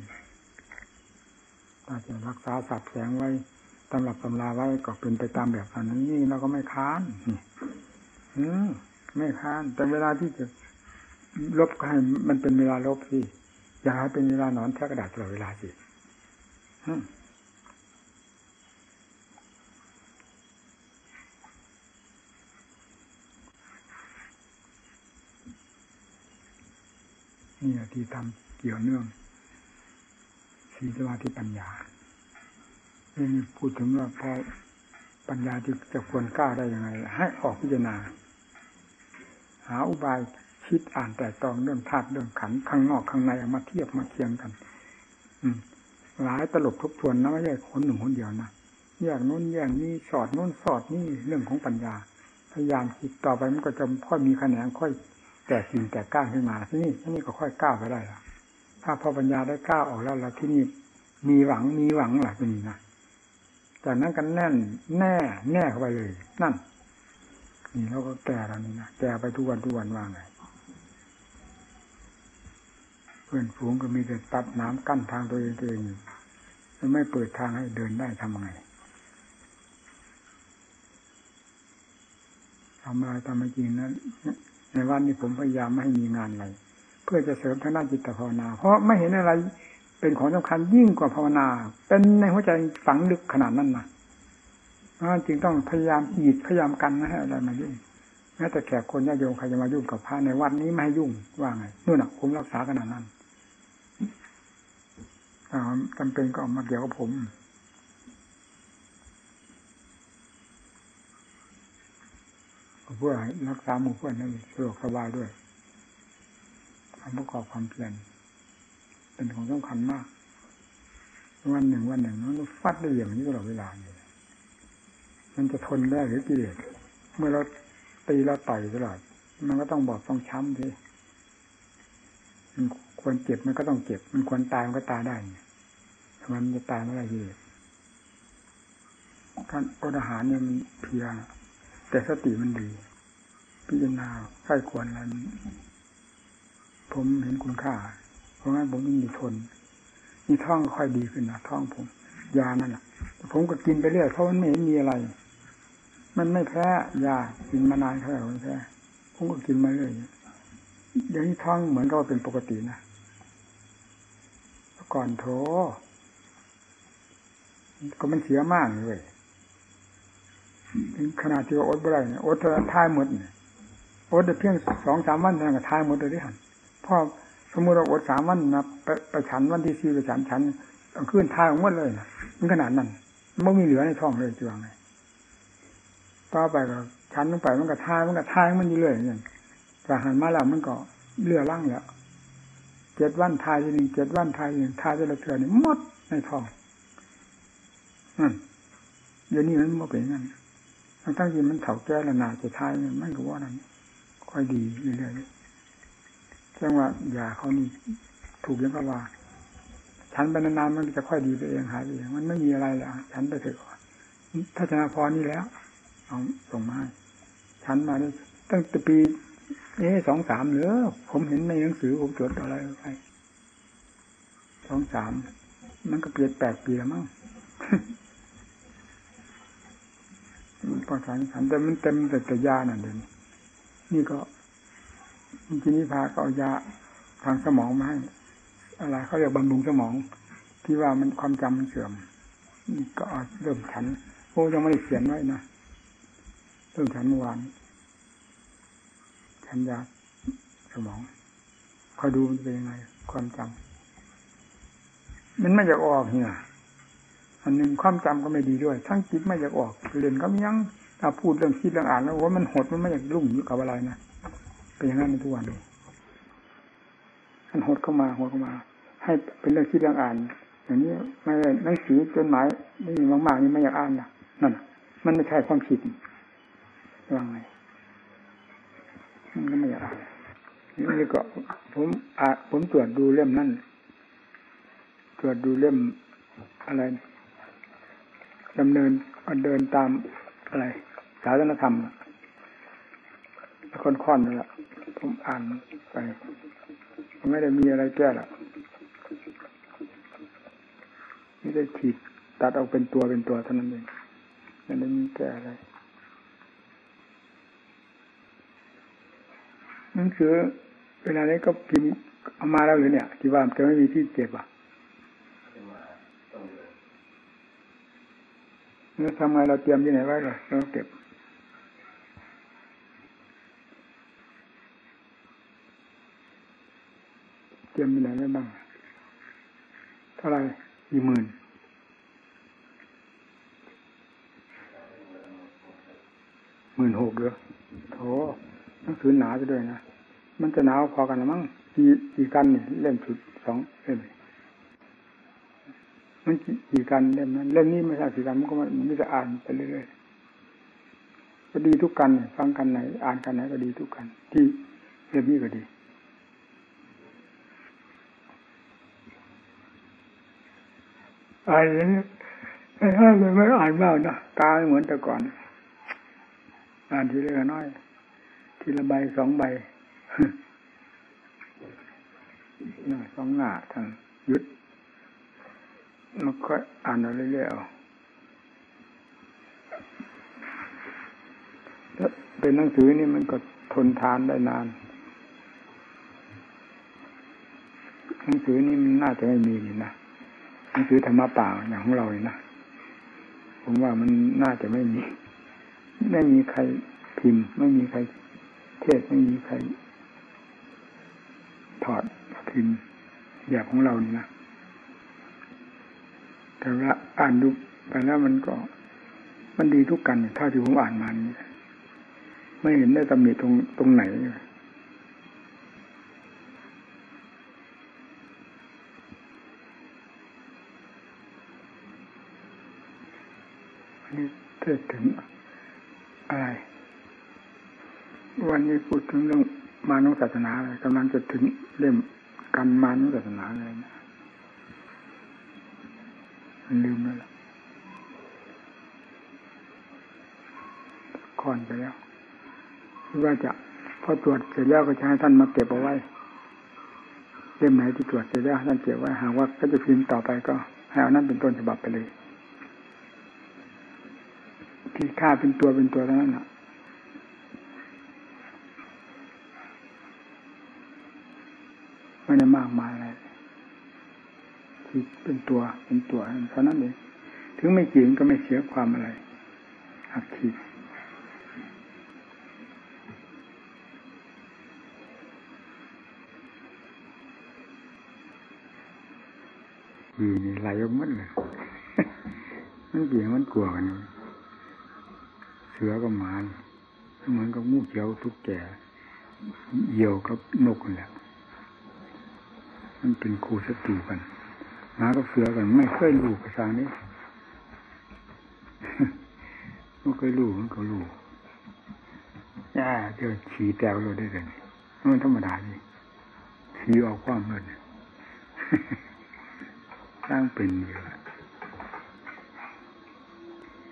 A: ถ้าจะรักษาสับแสงไว้ตำรับตำราไว้ก็เป็นไปตามแบบอันนี้เราก็ไม่ค้านอืมไม่ค้าน แต่เวลาที่จะ ลบก็ให้มันเป็นเวลาลบสิอย่าให้เป็นเวลานอนแท้กระดาษตลอดเวลาสินี่ที่ทำเกี่ยวเนื่องสีลสมาธิปัญญาเนี่พูดถึงว่าพอปัญญาที่จะควรกล้าได้ยังไง ให้ออกพิจารณา หาอุบาย คิดอ่านแต่ตองเรื่องธาตุเรื่องขันข้างนอกข้างในเอามาเทียบมาเคียงกัน อืมหลายตลบทบทวนนะไม่ใช่คนหนึ่งคนเดียวนะแยกนู้นแยกนี้สอดนู้นสอดนี่เรื่องของปัญญา พยายามคิดต่อไปมันก็จะค่อยมีแขนงค่อยแต่สิ่งแต่ก้าวขึ้นมาที่นี่ที่นี่ก็ค่อยก้าวไปได้ละถ้าพอปัญญาได้ก้าวออกแล้วแล้วที่นี่มีหวังมีหวังหลักนี่นะจากนั้นกันแน่นแน่แน่เข้าไปเลย นั่นนี่เราก็แก่แล้วนี่นะแก่ไปทุกวันทุกวันว่าไงเพื่อนฝูงก็มีแต่ตัดน้ำกั้นทางตัวเองตัวเองไม่เปิดทางให้เดินได้ทำไงทำอะไรทำไม่จริงนะในวันนี้ผมพยายามไม่ให้มีงานอะไรเพื่อจะเสริมทางด้านจิตภาวนา เพราะไม่เห็นอะไรเป็นของสำคัญยิ่งกว่าภาวนา เป็นในหัวใจฝังลึกขนาดนั้นนะจึงต้องพยายามจีดพยายามกันนะให้อะไรมายุ่งแม้แต่แขกคนญาโยมใครจะมายุ่งกับพระในวัดนี้ไม่ให้ยุ่งว่าไงนู่นน่ะผมรักษาขนาดนั้น จำเป็นก็ออกมาเกี่ยวกับผมเพื่อรักษาหมู่เพื่อนให้สะดวกสบายด้วยความประกอบความเพียรเป็นของสำคัญมาก วันหนึ่งวันหนึ่งมันฟัดได้อย่างนี้ตลอดเวลาเลยมันจะทนได้หรือกิเลสเมื่อเราตีเราต่อยตลอดมันก็ต้องบอกต้องช้ำทีมัน ควรเจ็บมันก็ต้องเจ็บ มันควรตายมันก็ตายได้มันจะตายไม่ได้กิเลสการอดอาหารเนี่ยมันเพียแต่สติมันดี พิจารณาใกล้ควรแล้วผมเห็นคุณค่า เพราะงั้นผมไม่มีทนมีท้องค่อยดีขึ้นนะท้องผม ยานั่นแหละผมก็กินไปเรื่อยเพราะมันไม่เห็นมีอะไร มันไม่แพ้ยากินมานานเท่าไหร่ไม่แพ้ผมก็กินมาเรื่อยเดี๋ยวนี้ท้องเหมือนกับว่าเป็นปกตินะ ก่อนโถก็มันเสียมากเลยถึงขนาดที่ว่าอดบ่ได้เนี่ยอดท้ายหมดเนี่ยอดเพียงสองสามวันเท่านั้นก็ท้ายหมดเลยที่หันพ่อสมมติเราอดสามวันนะไปไปฉันวันที่สี่ไปฉันฉันขึ้นท้ายของมันเลยนะมันขนาดนั้นไม่มีเหลือในท้องเลยจวงไงต่อไปก็ฉันลงไปมันก็ท้ายมันก็ท้ายมันอยู่เลยอย่างแต่หันมาแล้วมันก็เลือล่างแล้ว เจ็ดวันทายทีหนึ่งเจ็ดวันทายหนึ่งทายจะละเทือนี่มดในท้องนั่นเดี๋ยวนี้มันไม่เป็นงั้นทั้งทั้งที่มันเถาแก้ละนาจะทายมันไม่ก็ว่านั้นค่อยดีเรื่อยๆจังว่ายาเขานี่ถูกยังก็ว่าฉันไปนานๆมันจะค่อยดีไปเองหายไปเองมันไม่มีอะไรแล้วฉันไปเถอะถ้าชนะพอนี่แล้ว เอาส่งมาให้ฉันมาได้ตั้งแต่ปี เอ๊สองสามเหรอผมเห็นในหนังสือผมจดอะไรไปสองสามมันก็เปลี่ยนแปดปีแล้วมั้งพอสารสันแต่มันเต็มแต่แต่ยาน่ะเดี๋ยวนี่ก็ทีนี้พาก็เอายาทางสมองมาให้อะไรเขาเรียกบำรุงสมอง ที่ว่ามันความจำมันเสื่อมก็เริ่มฉัน โอ้ยังไม่ได้เขียนไว้นะเริ่มฉันเมื่อวาน ฉันยาสมองคอยดูมันเป็นยังไง ความจำมันไม่อยากออกเนี่ยอันหนึ่งความจำก็ไม่ดีด้วย ทั้งจิตไม่อยากออกเรียนก็ยังถ้าพูดเรื่องคิดเรื่องอ่านแล้วว่ามันหดมันไม่อยากลุ่มอยู่กับอะไรนะเป็นอย่างนั้นในทุกวันนี้มันหดเข้ามาหดเข้ามา ให้เป็นเรื่องคิดเรื่องอ่าน อย่างนี้ไม่หนังสือจดหมายไม่มีมากๆนี่ไม่อยากอ่านนะนั่นมันไม่ใช่ความคิดว่าไง มันก็ไม่อยากอ่านี่ก็ผมอ่าผมตรวจดูเล่มนั่นตรวจดูเล่มอะไรดำเนินเดินตามอะไรศาสนธรรมค่อนๆนั่นแหละผมอ่านไปมไม่ได้มีอะไรแก้หรอกไม่ได้ขีดตัดเอาเป็นตัวเป็นตัวเท่านั้นเองไม่ได้มีแก้อะไร หนังสือเวลานี้ก็พิมพ์เอามาแล้วหรือเนี่ยที่ว่าจะไม่มีที่เก็บอะแล้วทำไงเราเตรียมที่ไหนไว้เลยเราเก็บเตรียมมีอะไรไว้บ้างเท่าไหร่กี่หมื่นหมื่นหกเหรอโถ หนังสือหนาจะด้วยนะ มันจะหนาวพอกันหรือมั้งกี่กี่กันนี่เล่มชุดสองเล่มมันกี่กันเล่มนั้นเล่มนี้ไม่ใช่กี่กันมันก็มันไม่จะอ่านไปเรื่อยๆก็ดีทุกกันฟังกันไหน อ่านกันไหนก็ดีทุกกัน ที่เล่มนี้ก็ดีอ่านแล้วถ้าไม่อ่านมากนะตาไม่เหมือนแต่ก่อน อ่านทีละน้อย ทีละใบสองใบหน้าสองหน้าทางยุดมันก็อ่านเอาเรื่อยๆเอาเป็นหนังสือนี่มันก็ทนทานได้นาน หนังสือนี่มันน่าจะไม่มีนี่นะหนังสือธรรมะป่าอย่างของเราเนี่ยนะผมว่ามันน่าจะไม่มี ไม่มีใครพิมพ์ ไม่มีใคร เทศไม่มีใคร ถอดพิมพ์แบบของเรานี่นะ แต่ว่าอ่านดูไปแล้วมันก็ มันดีทุกกันเท่าที่ผมอ่านมานี้ไม่เห็นได้ตำหนิตรงตรงไหนนี่เทศถึงอะไร วันนี้พูดถึงเรื่องมานุศาสนาอะไรกำลังจะถึงเล่มกันมานุศาสนาอะไรนะลืมแล้วล่ะคอนไปแล้วคิดว่าจะพอตรวจเสร็จแล้วก็จะให้ท่านมาเก็บเอาไว้เล่มไหนที่ตรวจเสร็จแล้วท่านเก็บไว้หากว่าก็จะพิมพ์ต่อไปก็ให้เอานั่นเป็นต้นฉบับไปเลย ที่ค่าเป็นตัวเป็นตัวเท่านั้นแหละ ไม่ได้มากมายอะไรที่เป็นตัวเป็นตัวเท่านั้นเองถึงไม่จริงก็ไม่เสียความอะไรหักขีดยีนี่ไหลออกมัดเลยมันเกี่ยมันกลัวกันเสือกับหมาเหมือนกับงูเขียวทุกแก่เหยี่ยวกับนกกันแหละ มันเป็นครูศัตรูกันหมากับเสือกัน ไม่เคยรู้ภาษานี้ไม่เคยรู้มันก็รู้ย่าเดี๋ยวขี่แตวเราได้เลยมันธรรมดาดิขี่ออกความเงินสร้างเป็นอยู่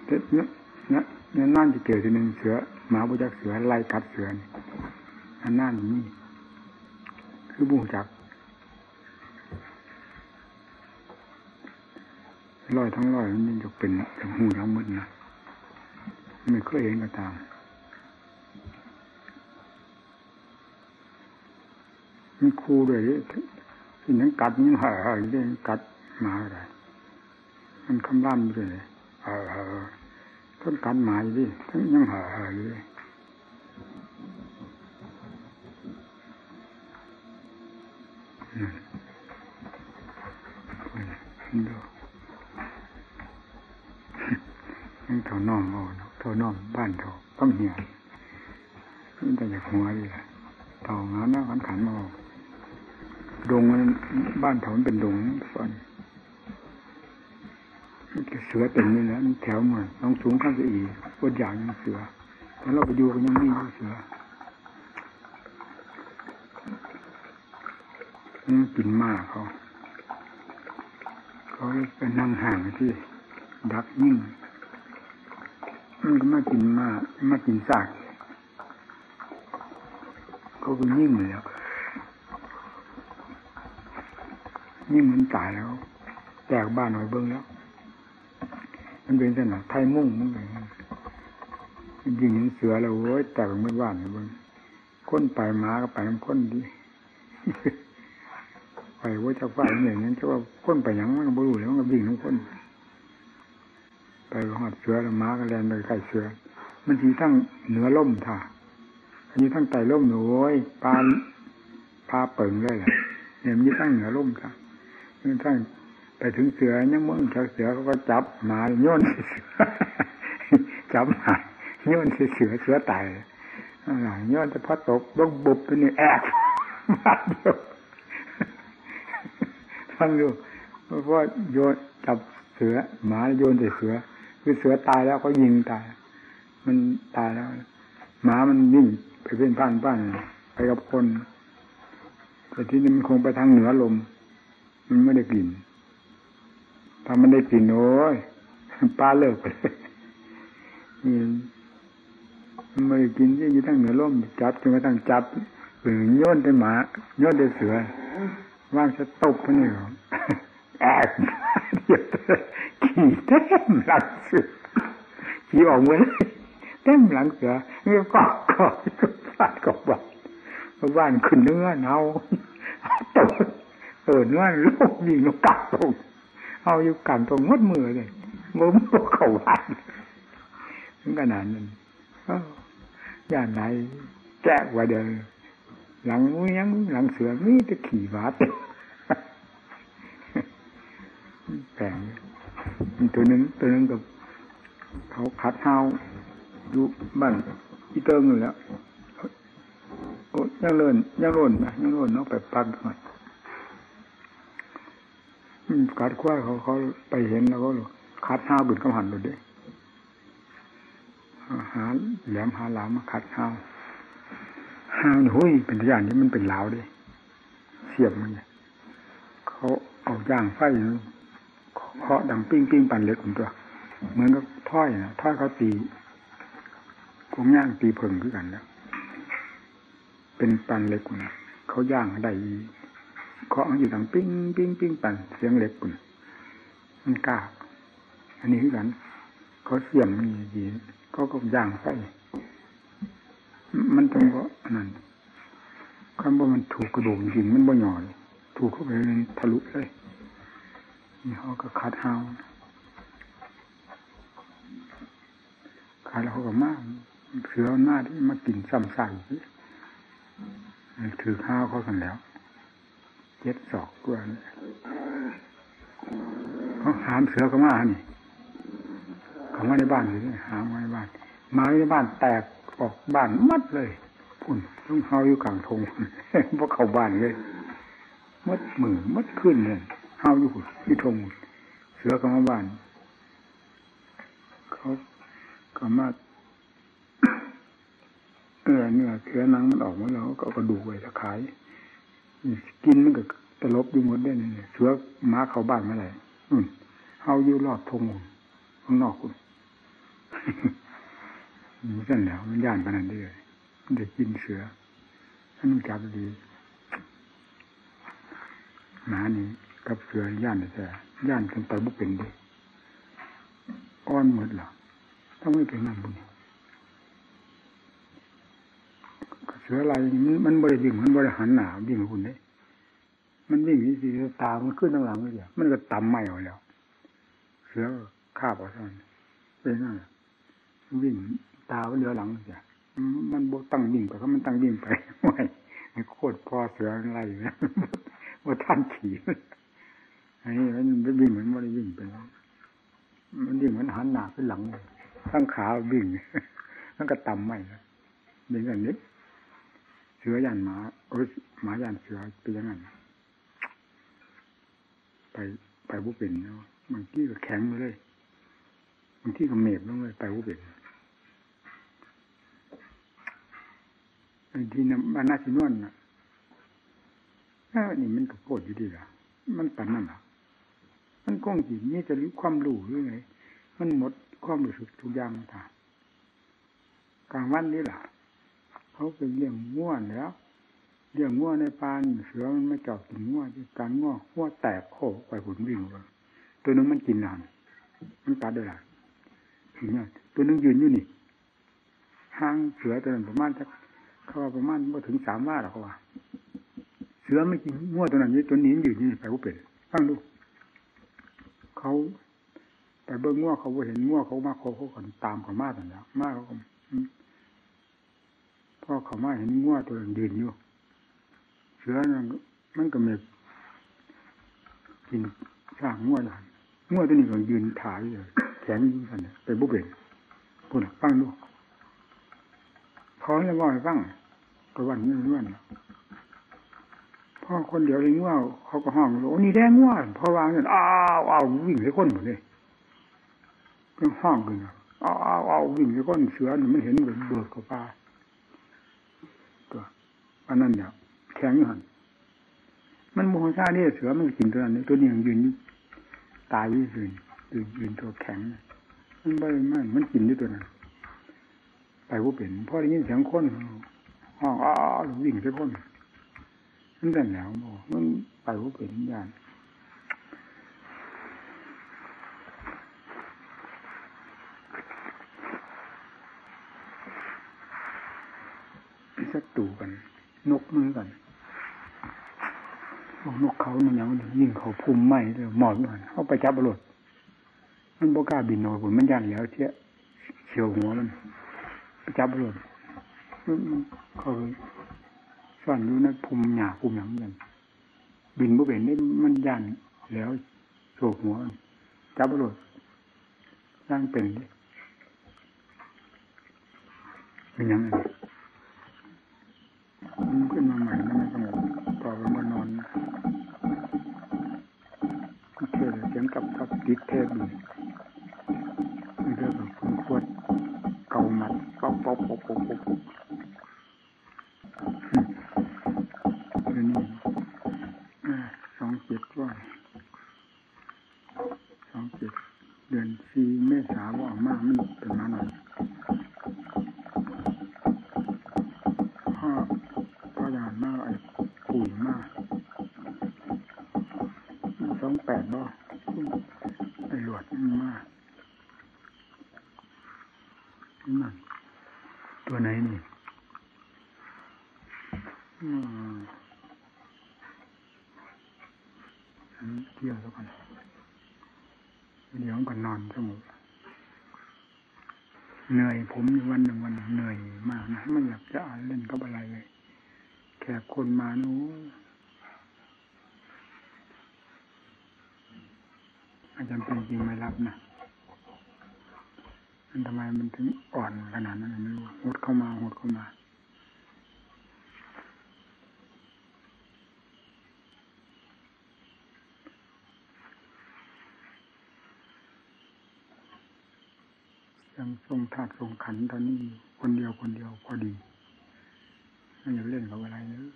A: เนี่ยเนี่ยเนี่ยนั่นจะเกิดทีหนึ่งเสือหมาบุจักเสือไล่กัดเสืออันนั่นนี่คือบูจัก ลอยทั้งลอยมันจะเป็นจะหูทั้งมืดนะไม่เคยเห็นก็ตามมีครูด้วยที่นั่งกัดนี่ห่าห่าเรื่องกัดมาอะไรมันคำร่ำเลยเออเออทั้งกัดหมายดิทั้งยังห่าห่าเลยนั่นดูยังเท่าน้อง เอาน้องบ้านเท่าต้มเหี่ยนี่แต่อยากหัวดีละเท่าเงาหน้าขันขันมาดงบ้านเถาเป็นดงฟันเสือเต็มนี่นะแถวเมือนน้องสูงข้างจะอีกวดอย่างเสือแล้วเราไปดูกันยังมีเสือนี่กินมากเขา เขาไปนั่งห่างที่ดักยิ่ง มันก็มากินมามากินซากเขาก็ยิ่งเลยแล้วยิ่งมันตายแล้วแตกบ้านหน่อยเบิ้งแล้ว มันเป็นสนาไทยมุ่งมุ่งเลยยิงเห็นเสือแล้วโว้ยแตกไม่บ้านเบิ้งค้นไปม้าก็ไปน้ำค้นดีไปว่าจะฝ่ายอย่างนั้นจะว่าค้นไปยังมันก็บรูแล้วมันก็วิ่งน้ำค้น หอดเสือแล้วม้าก็แลนไปใกล้เสือ มันทีทั้งเหนือล่มท่าอันนี้ทั้งไต่ล่มหนูยปลาพาเปิงเลยแหละเนี่ยมันตั้งเหนือร่มครับมันตั้งไปถึงเสือยังมึงชาวเสือเขาก็จับหมาโยนเสือจับหมาโยนเสือเสือตายโยนจะพัดตกลงบุบไปนี่แอบมาเดียวฟังดูเพราะว่าโยนจับเสือหมาโยนใส่เสือ คือเสือตายแล้วเขายิงตาย มันตายแล้ว หมามันวิ่งไปเป็นบ้านบ้านไปกับคน แต่ที่นี่มันคงไปทางเหนือลม มันไม่ได้กลิ่นถ้ามันได้กลิ่นโอ้ยป้าเลิกไปนี่มันไม่ได้กินที่อยู่ทั้งเหนือลมจับจนกระทั่งจับหรือโยนได้หมาโยนได้เสือว่างจะตบมันนี่หรอแอบเดียว ขี่เต็มหลังเสือขี่ออกเหมือนเต็มหลังเสือนี่ก็ก็ก็ฟาดกับบ้านบ้านขึ้นเนื้อเนาตกเออเนื้อลูกยิงกกัดตรงเอาอยู่กันตรงมดมือเลยมือมันเขาบ้านถึงขนาดนั้นย่านไหนแจ้กว่าเดินหลังมุ้ยังหลังเสือมีแต่ขี่หมาเต็ม แปลงตัวนึงตัวนึงกับเขาคัดเท้าดูบ้านอีเติงอยู่แล้วโอ้ยังเลื่นยังร่นนะยังร่นเนาะไปปักหน่อยกัดคว้าเขาเขาไปเห็นแล้วก็คัดเท้าบึนกำหันเลยเด้หาแหลมหาหลามมาคัดเท้าห้าวหุ้ยเป็นอย่างนี้มันเป็นลาวด้วยเสียบมันเนี่ยเขาเอาย่างไฟ เคาะดังปิ้งปิ้งปั่นเล็กผมตัวเหมือนกับถ้อยนะถ้อยเขาตีกงย่างตีเพิงขึ้นกันแล้วเป็นปั่นเล็กคุณเขาย่างได้เคาะอยู่ดังปิ้งปิ้งปิ้งปั่นเสียงเล็กคุณมันกล้าอันนี้คือกันเขาเสียมมันดีเขาก็ย่างไฟมันต้องก็นั่นคำว่ามันถูกกระดูกจริงมันบ่หย่อนถูกเข้าไปทะลุเลย นี่เขาก็คัดเฮาคัดแล้วเขาก็มากเสือหน้าที่มากินซ้ำใส่ถือข้าวเขากันแล้วเจ็ดศอกกว่าเขาหามเสือก็มานี่เขามาในบ้านเลยหามมาในบ้าน มาในบ้านแตกออกบ้านมัดเลยพุ่นต้องเฮาอยู่กลางทงเพราะเข้าบ้านเลยมัดมือมัดขึ้นเลย เฮาอยู่ที่ทงเสือก็มาบ้าน เขาก็มาเออเนื้อเสือนังมันออกมาแล้วก็กระดูกไว้จะขาย กินมันก็ตลบอยู่หมดได้เนี่ยเสือม้าเข้าบ้านเมื่อไหร่เฮาอยู่รอดทงข้างนอกคุณมันสั่นแล้วมันย่านขนาดนี้เลยมันจะกินเสือท่านจับดีหมานี่ กับเสือย่านแต่ย่านกันไปบุกเป็นดิอ้อนหมดหรอถ้าไม่เป็นนั่นบุญเสืออะไรมันมันบริวิ่งมันบริหันหนาวิ่งคุณได้มันวิ่งนี่สิตา มันขึ้นตั้งหลังเลยมันก็ต่ำไม่เอาแล้ว เสือข้าบเอาท่านเป็นนั่นวิ่งตาเหลือหลังเสียมันโบตั้งวิ่งไปก็มันตั้งวิ่งไปไม่โคตรพอเสืออะไรนะว่าท่านขี่ ไอ้มันไม่วิ่งเหมือนไม่ได้วิ่งไปมันวิ่งเหมือนหันหน้าไปหลังตั้งขาวิ่งมันก็ต่ำไม่แล้วเป็นอย่างนี้ เสือยันหมาเออหมายันเสือเป็นอย่างนั้นไปไปบุเป็นเนาะบางที่ก็แข็งเลยบางที่ก็เมบลงเลยไปบุเป็นที่นบ้านนาชินวนน่ะนี่มันก็โกรธอยู่ดีล่ะมันปันนั่นหรอ มันก้องจีนนี่จะรู้ความรู้หรือไงมันหมดความรู้สึกทุกอย่างต่างกลางวันนี่ล่ะเขาเป็นเรื่องง่วนแล้วเรื่องง่วในปานเสือมันไม่จอบกินง่วที่การง่วง่วแตกโคไปหุ่นวิ่งเลยตัวนึงมันกินนานมันตัดได้หลายตัวนึงยืนอยู่นี่ห้างเสือตัวนั้นประมาณสักเขาว่าประมาณไม่ถึงสามว่าหรอกเขาว่าเสือไม่กินง้วตัวนั้นนี่ตัวนี้อยู่นี่ไปว่าเป็นฟังดู เขาแต่เบิ้งง้วเขาเห็นง้วเขามาเขาเขาก่อนตามเขามาแต่แล้วมาเขาพ่อเขามาเห็นง้วตัวนั้นยืนอยู่เสือนั่นมันก็ไม่กินสร้างงัวอย่างงัวตัวนี้ก็ยืนถ่ายเลยแข็งยิ่งกันไปบุบเบ่งพูดฟังดูพอแล้วว่าให้ฟังก็วันนี้ล้วน พ่อคนเดียวเองว่าเขาก็ห้องโอ้นี่แดงว่าพอวางเนี่ยอ้าวอ้าววิ่งไปคนหมดเลยก็ห้องกันอ้าวอ้าวอ้าววิ่งไปคนเสือมันเห็นเหมือนเบิดกับปลาตัวอันนั้นเนี่ยแข็งหันมันโมโหซาเนี่ยเสือมันกินตัวนั้นตัวนี้ยังยืนตายยืนยืนยืนตัวแข็งมันไม่ไม่มันกินด้วยตัวนั้นไปว่าเป็นพ่อได้ยินเสียงคนห้องอ้าววิ่งไปคน นั่นแต่แล้วบอกมันไปว่าเป็นอย่างสักตูกัน นกมือกันพวกนกเขามันยังยิ่งเขาพุ่มไหมเลยหมอดมันเขาไปจับอรถมันบกล้าบินออกมันยันแล้วเชี่ยเฉียวหัวมันไปจับอรถเขา ซ่อนอยู่ในพุ่มหญ้าพุ่มหยังยันบินบ่เป็นได้มันยันแล้วโฉกหัวจับรถร่างเป็นเป็นยังไงมันขึ้นมาใหม่นะมันสงบต่อไปมันนอนเทศเสียงกับกับดิดเทศดูมันเรื่องแบบคุณควดเกามัดป๊อกป๊อกป๊อกป๊อกป๊อกป๊อกเรื่องนี้ส องเจ็ดว่าสองเจ็ดเดือนสี่เมษาว่าออกมามันเป็นมาหน่อยพ่อพ่อยานมากไอ้ปุ๋ยมากสองแปดบ่ไอ้หลวดมันมากนั่นตัวไหนนี่อืมอันนี้เที่ยวแล้วกันเดี๋ยวก็นอนสงบ เหนื่อย ผมวันหนึ่งวันเหนื่อยมากนะไม่อยากจะอ่านเล่นกับอะไรเลยแขกคนมานู้อาจารย์เป็นจริงไม่รับนะมันทำไมมันถึงอ่อนขนาดนั้นไม่รู้หดเข้ามาหดเข้ามา ยัง ทรงธาตุทรงขันตอนนี้คนเดียวคนเดียวพอดีไม่อยากเล่นกับอะไรเลย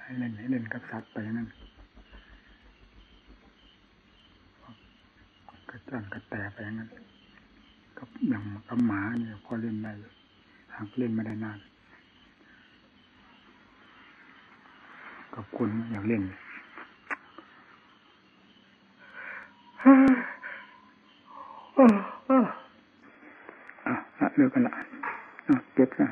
A: ให้เล่นให้เล่นกับสัตว์ไปนั่นกระจันกระแตไปนั่นกับอย่างกับหมาเนี่ยพอเล่นได้หากเล่นไม่ได้นานกับคนอยากเล่น ด้วยขนาดเก็บซะ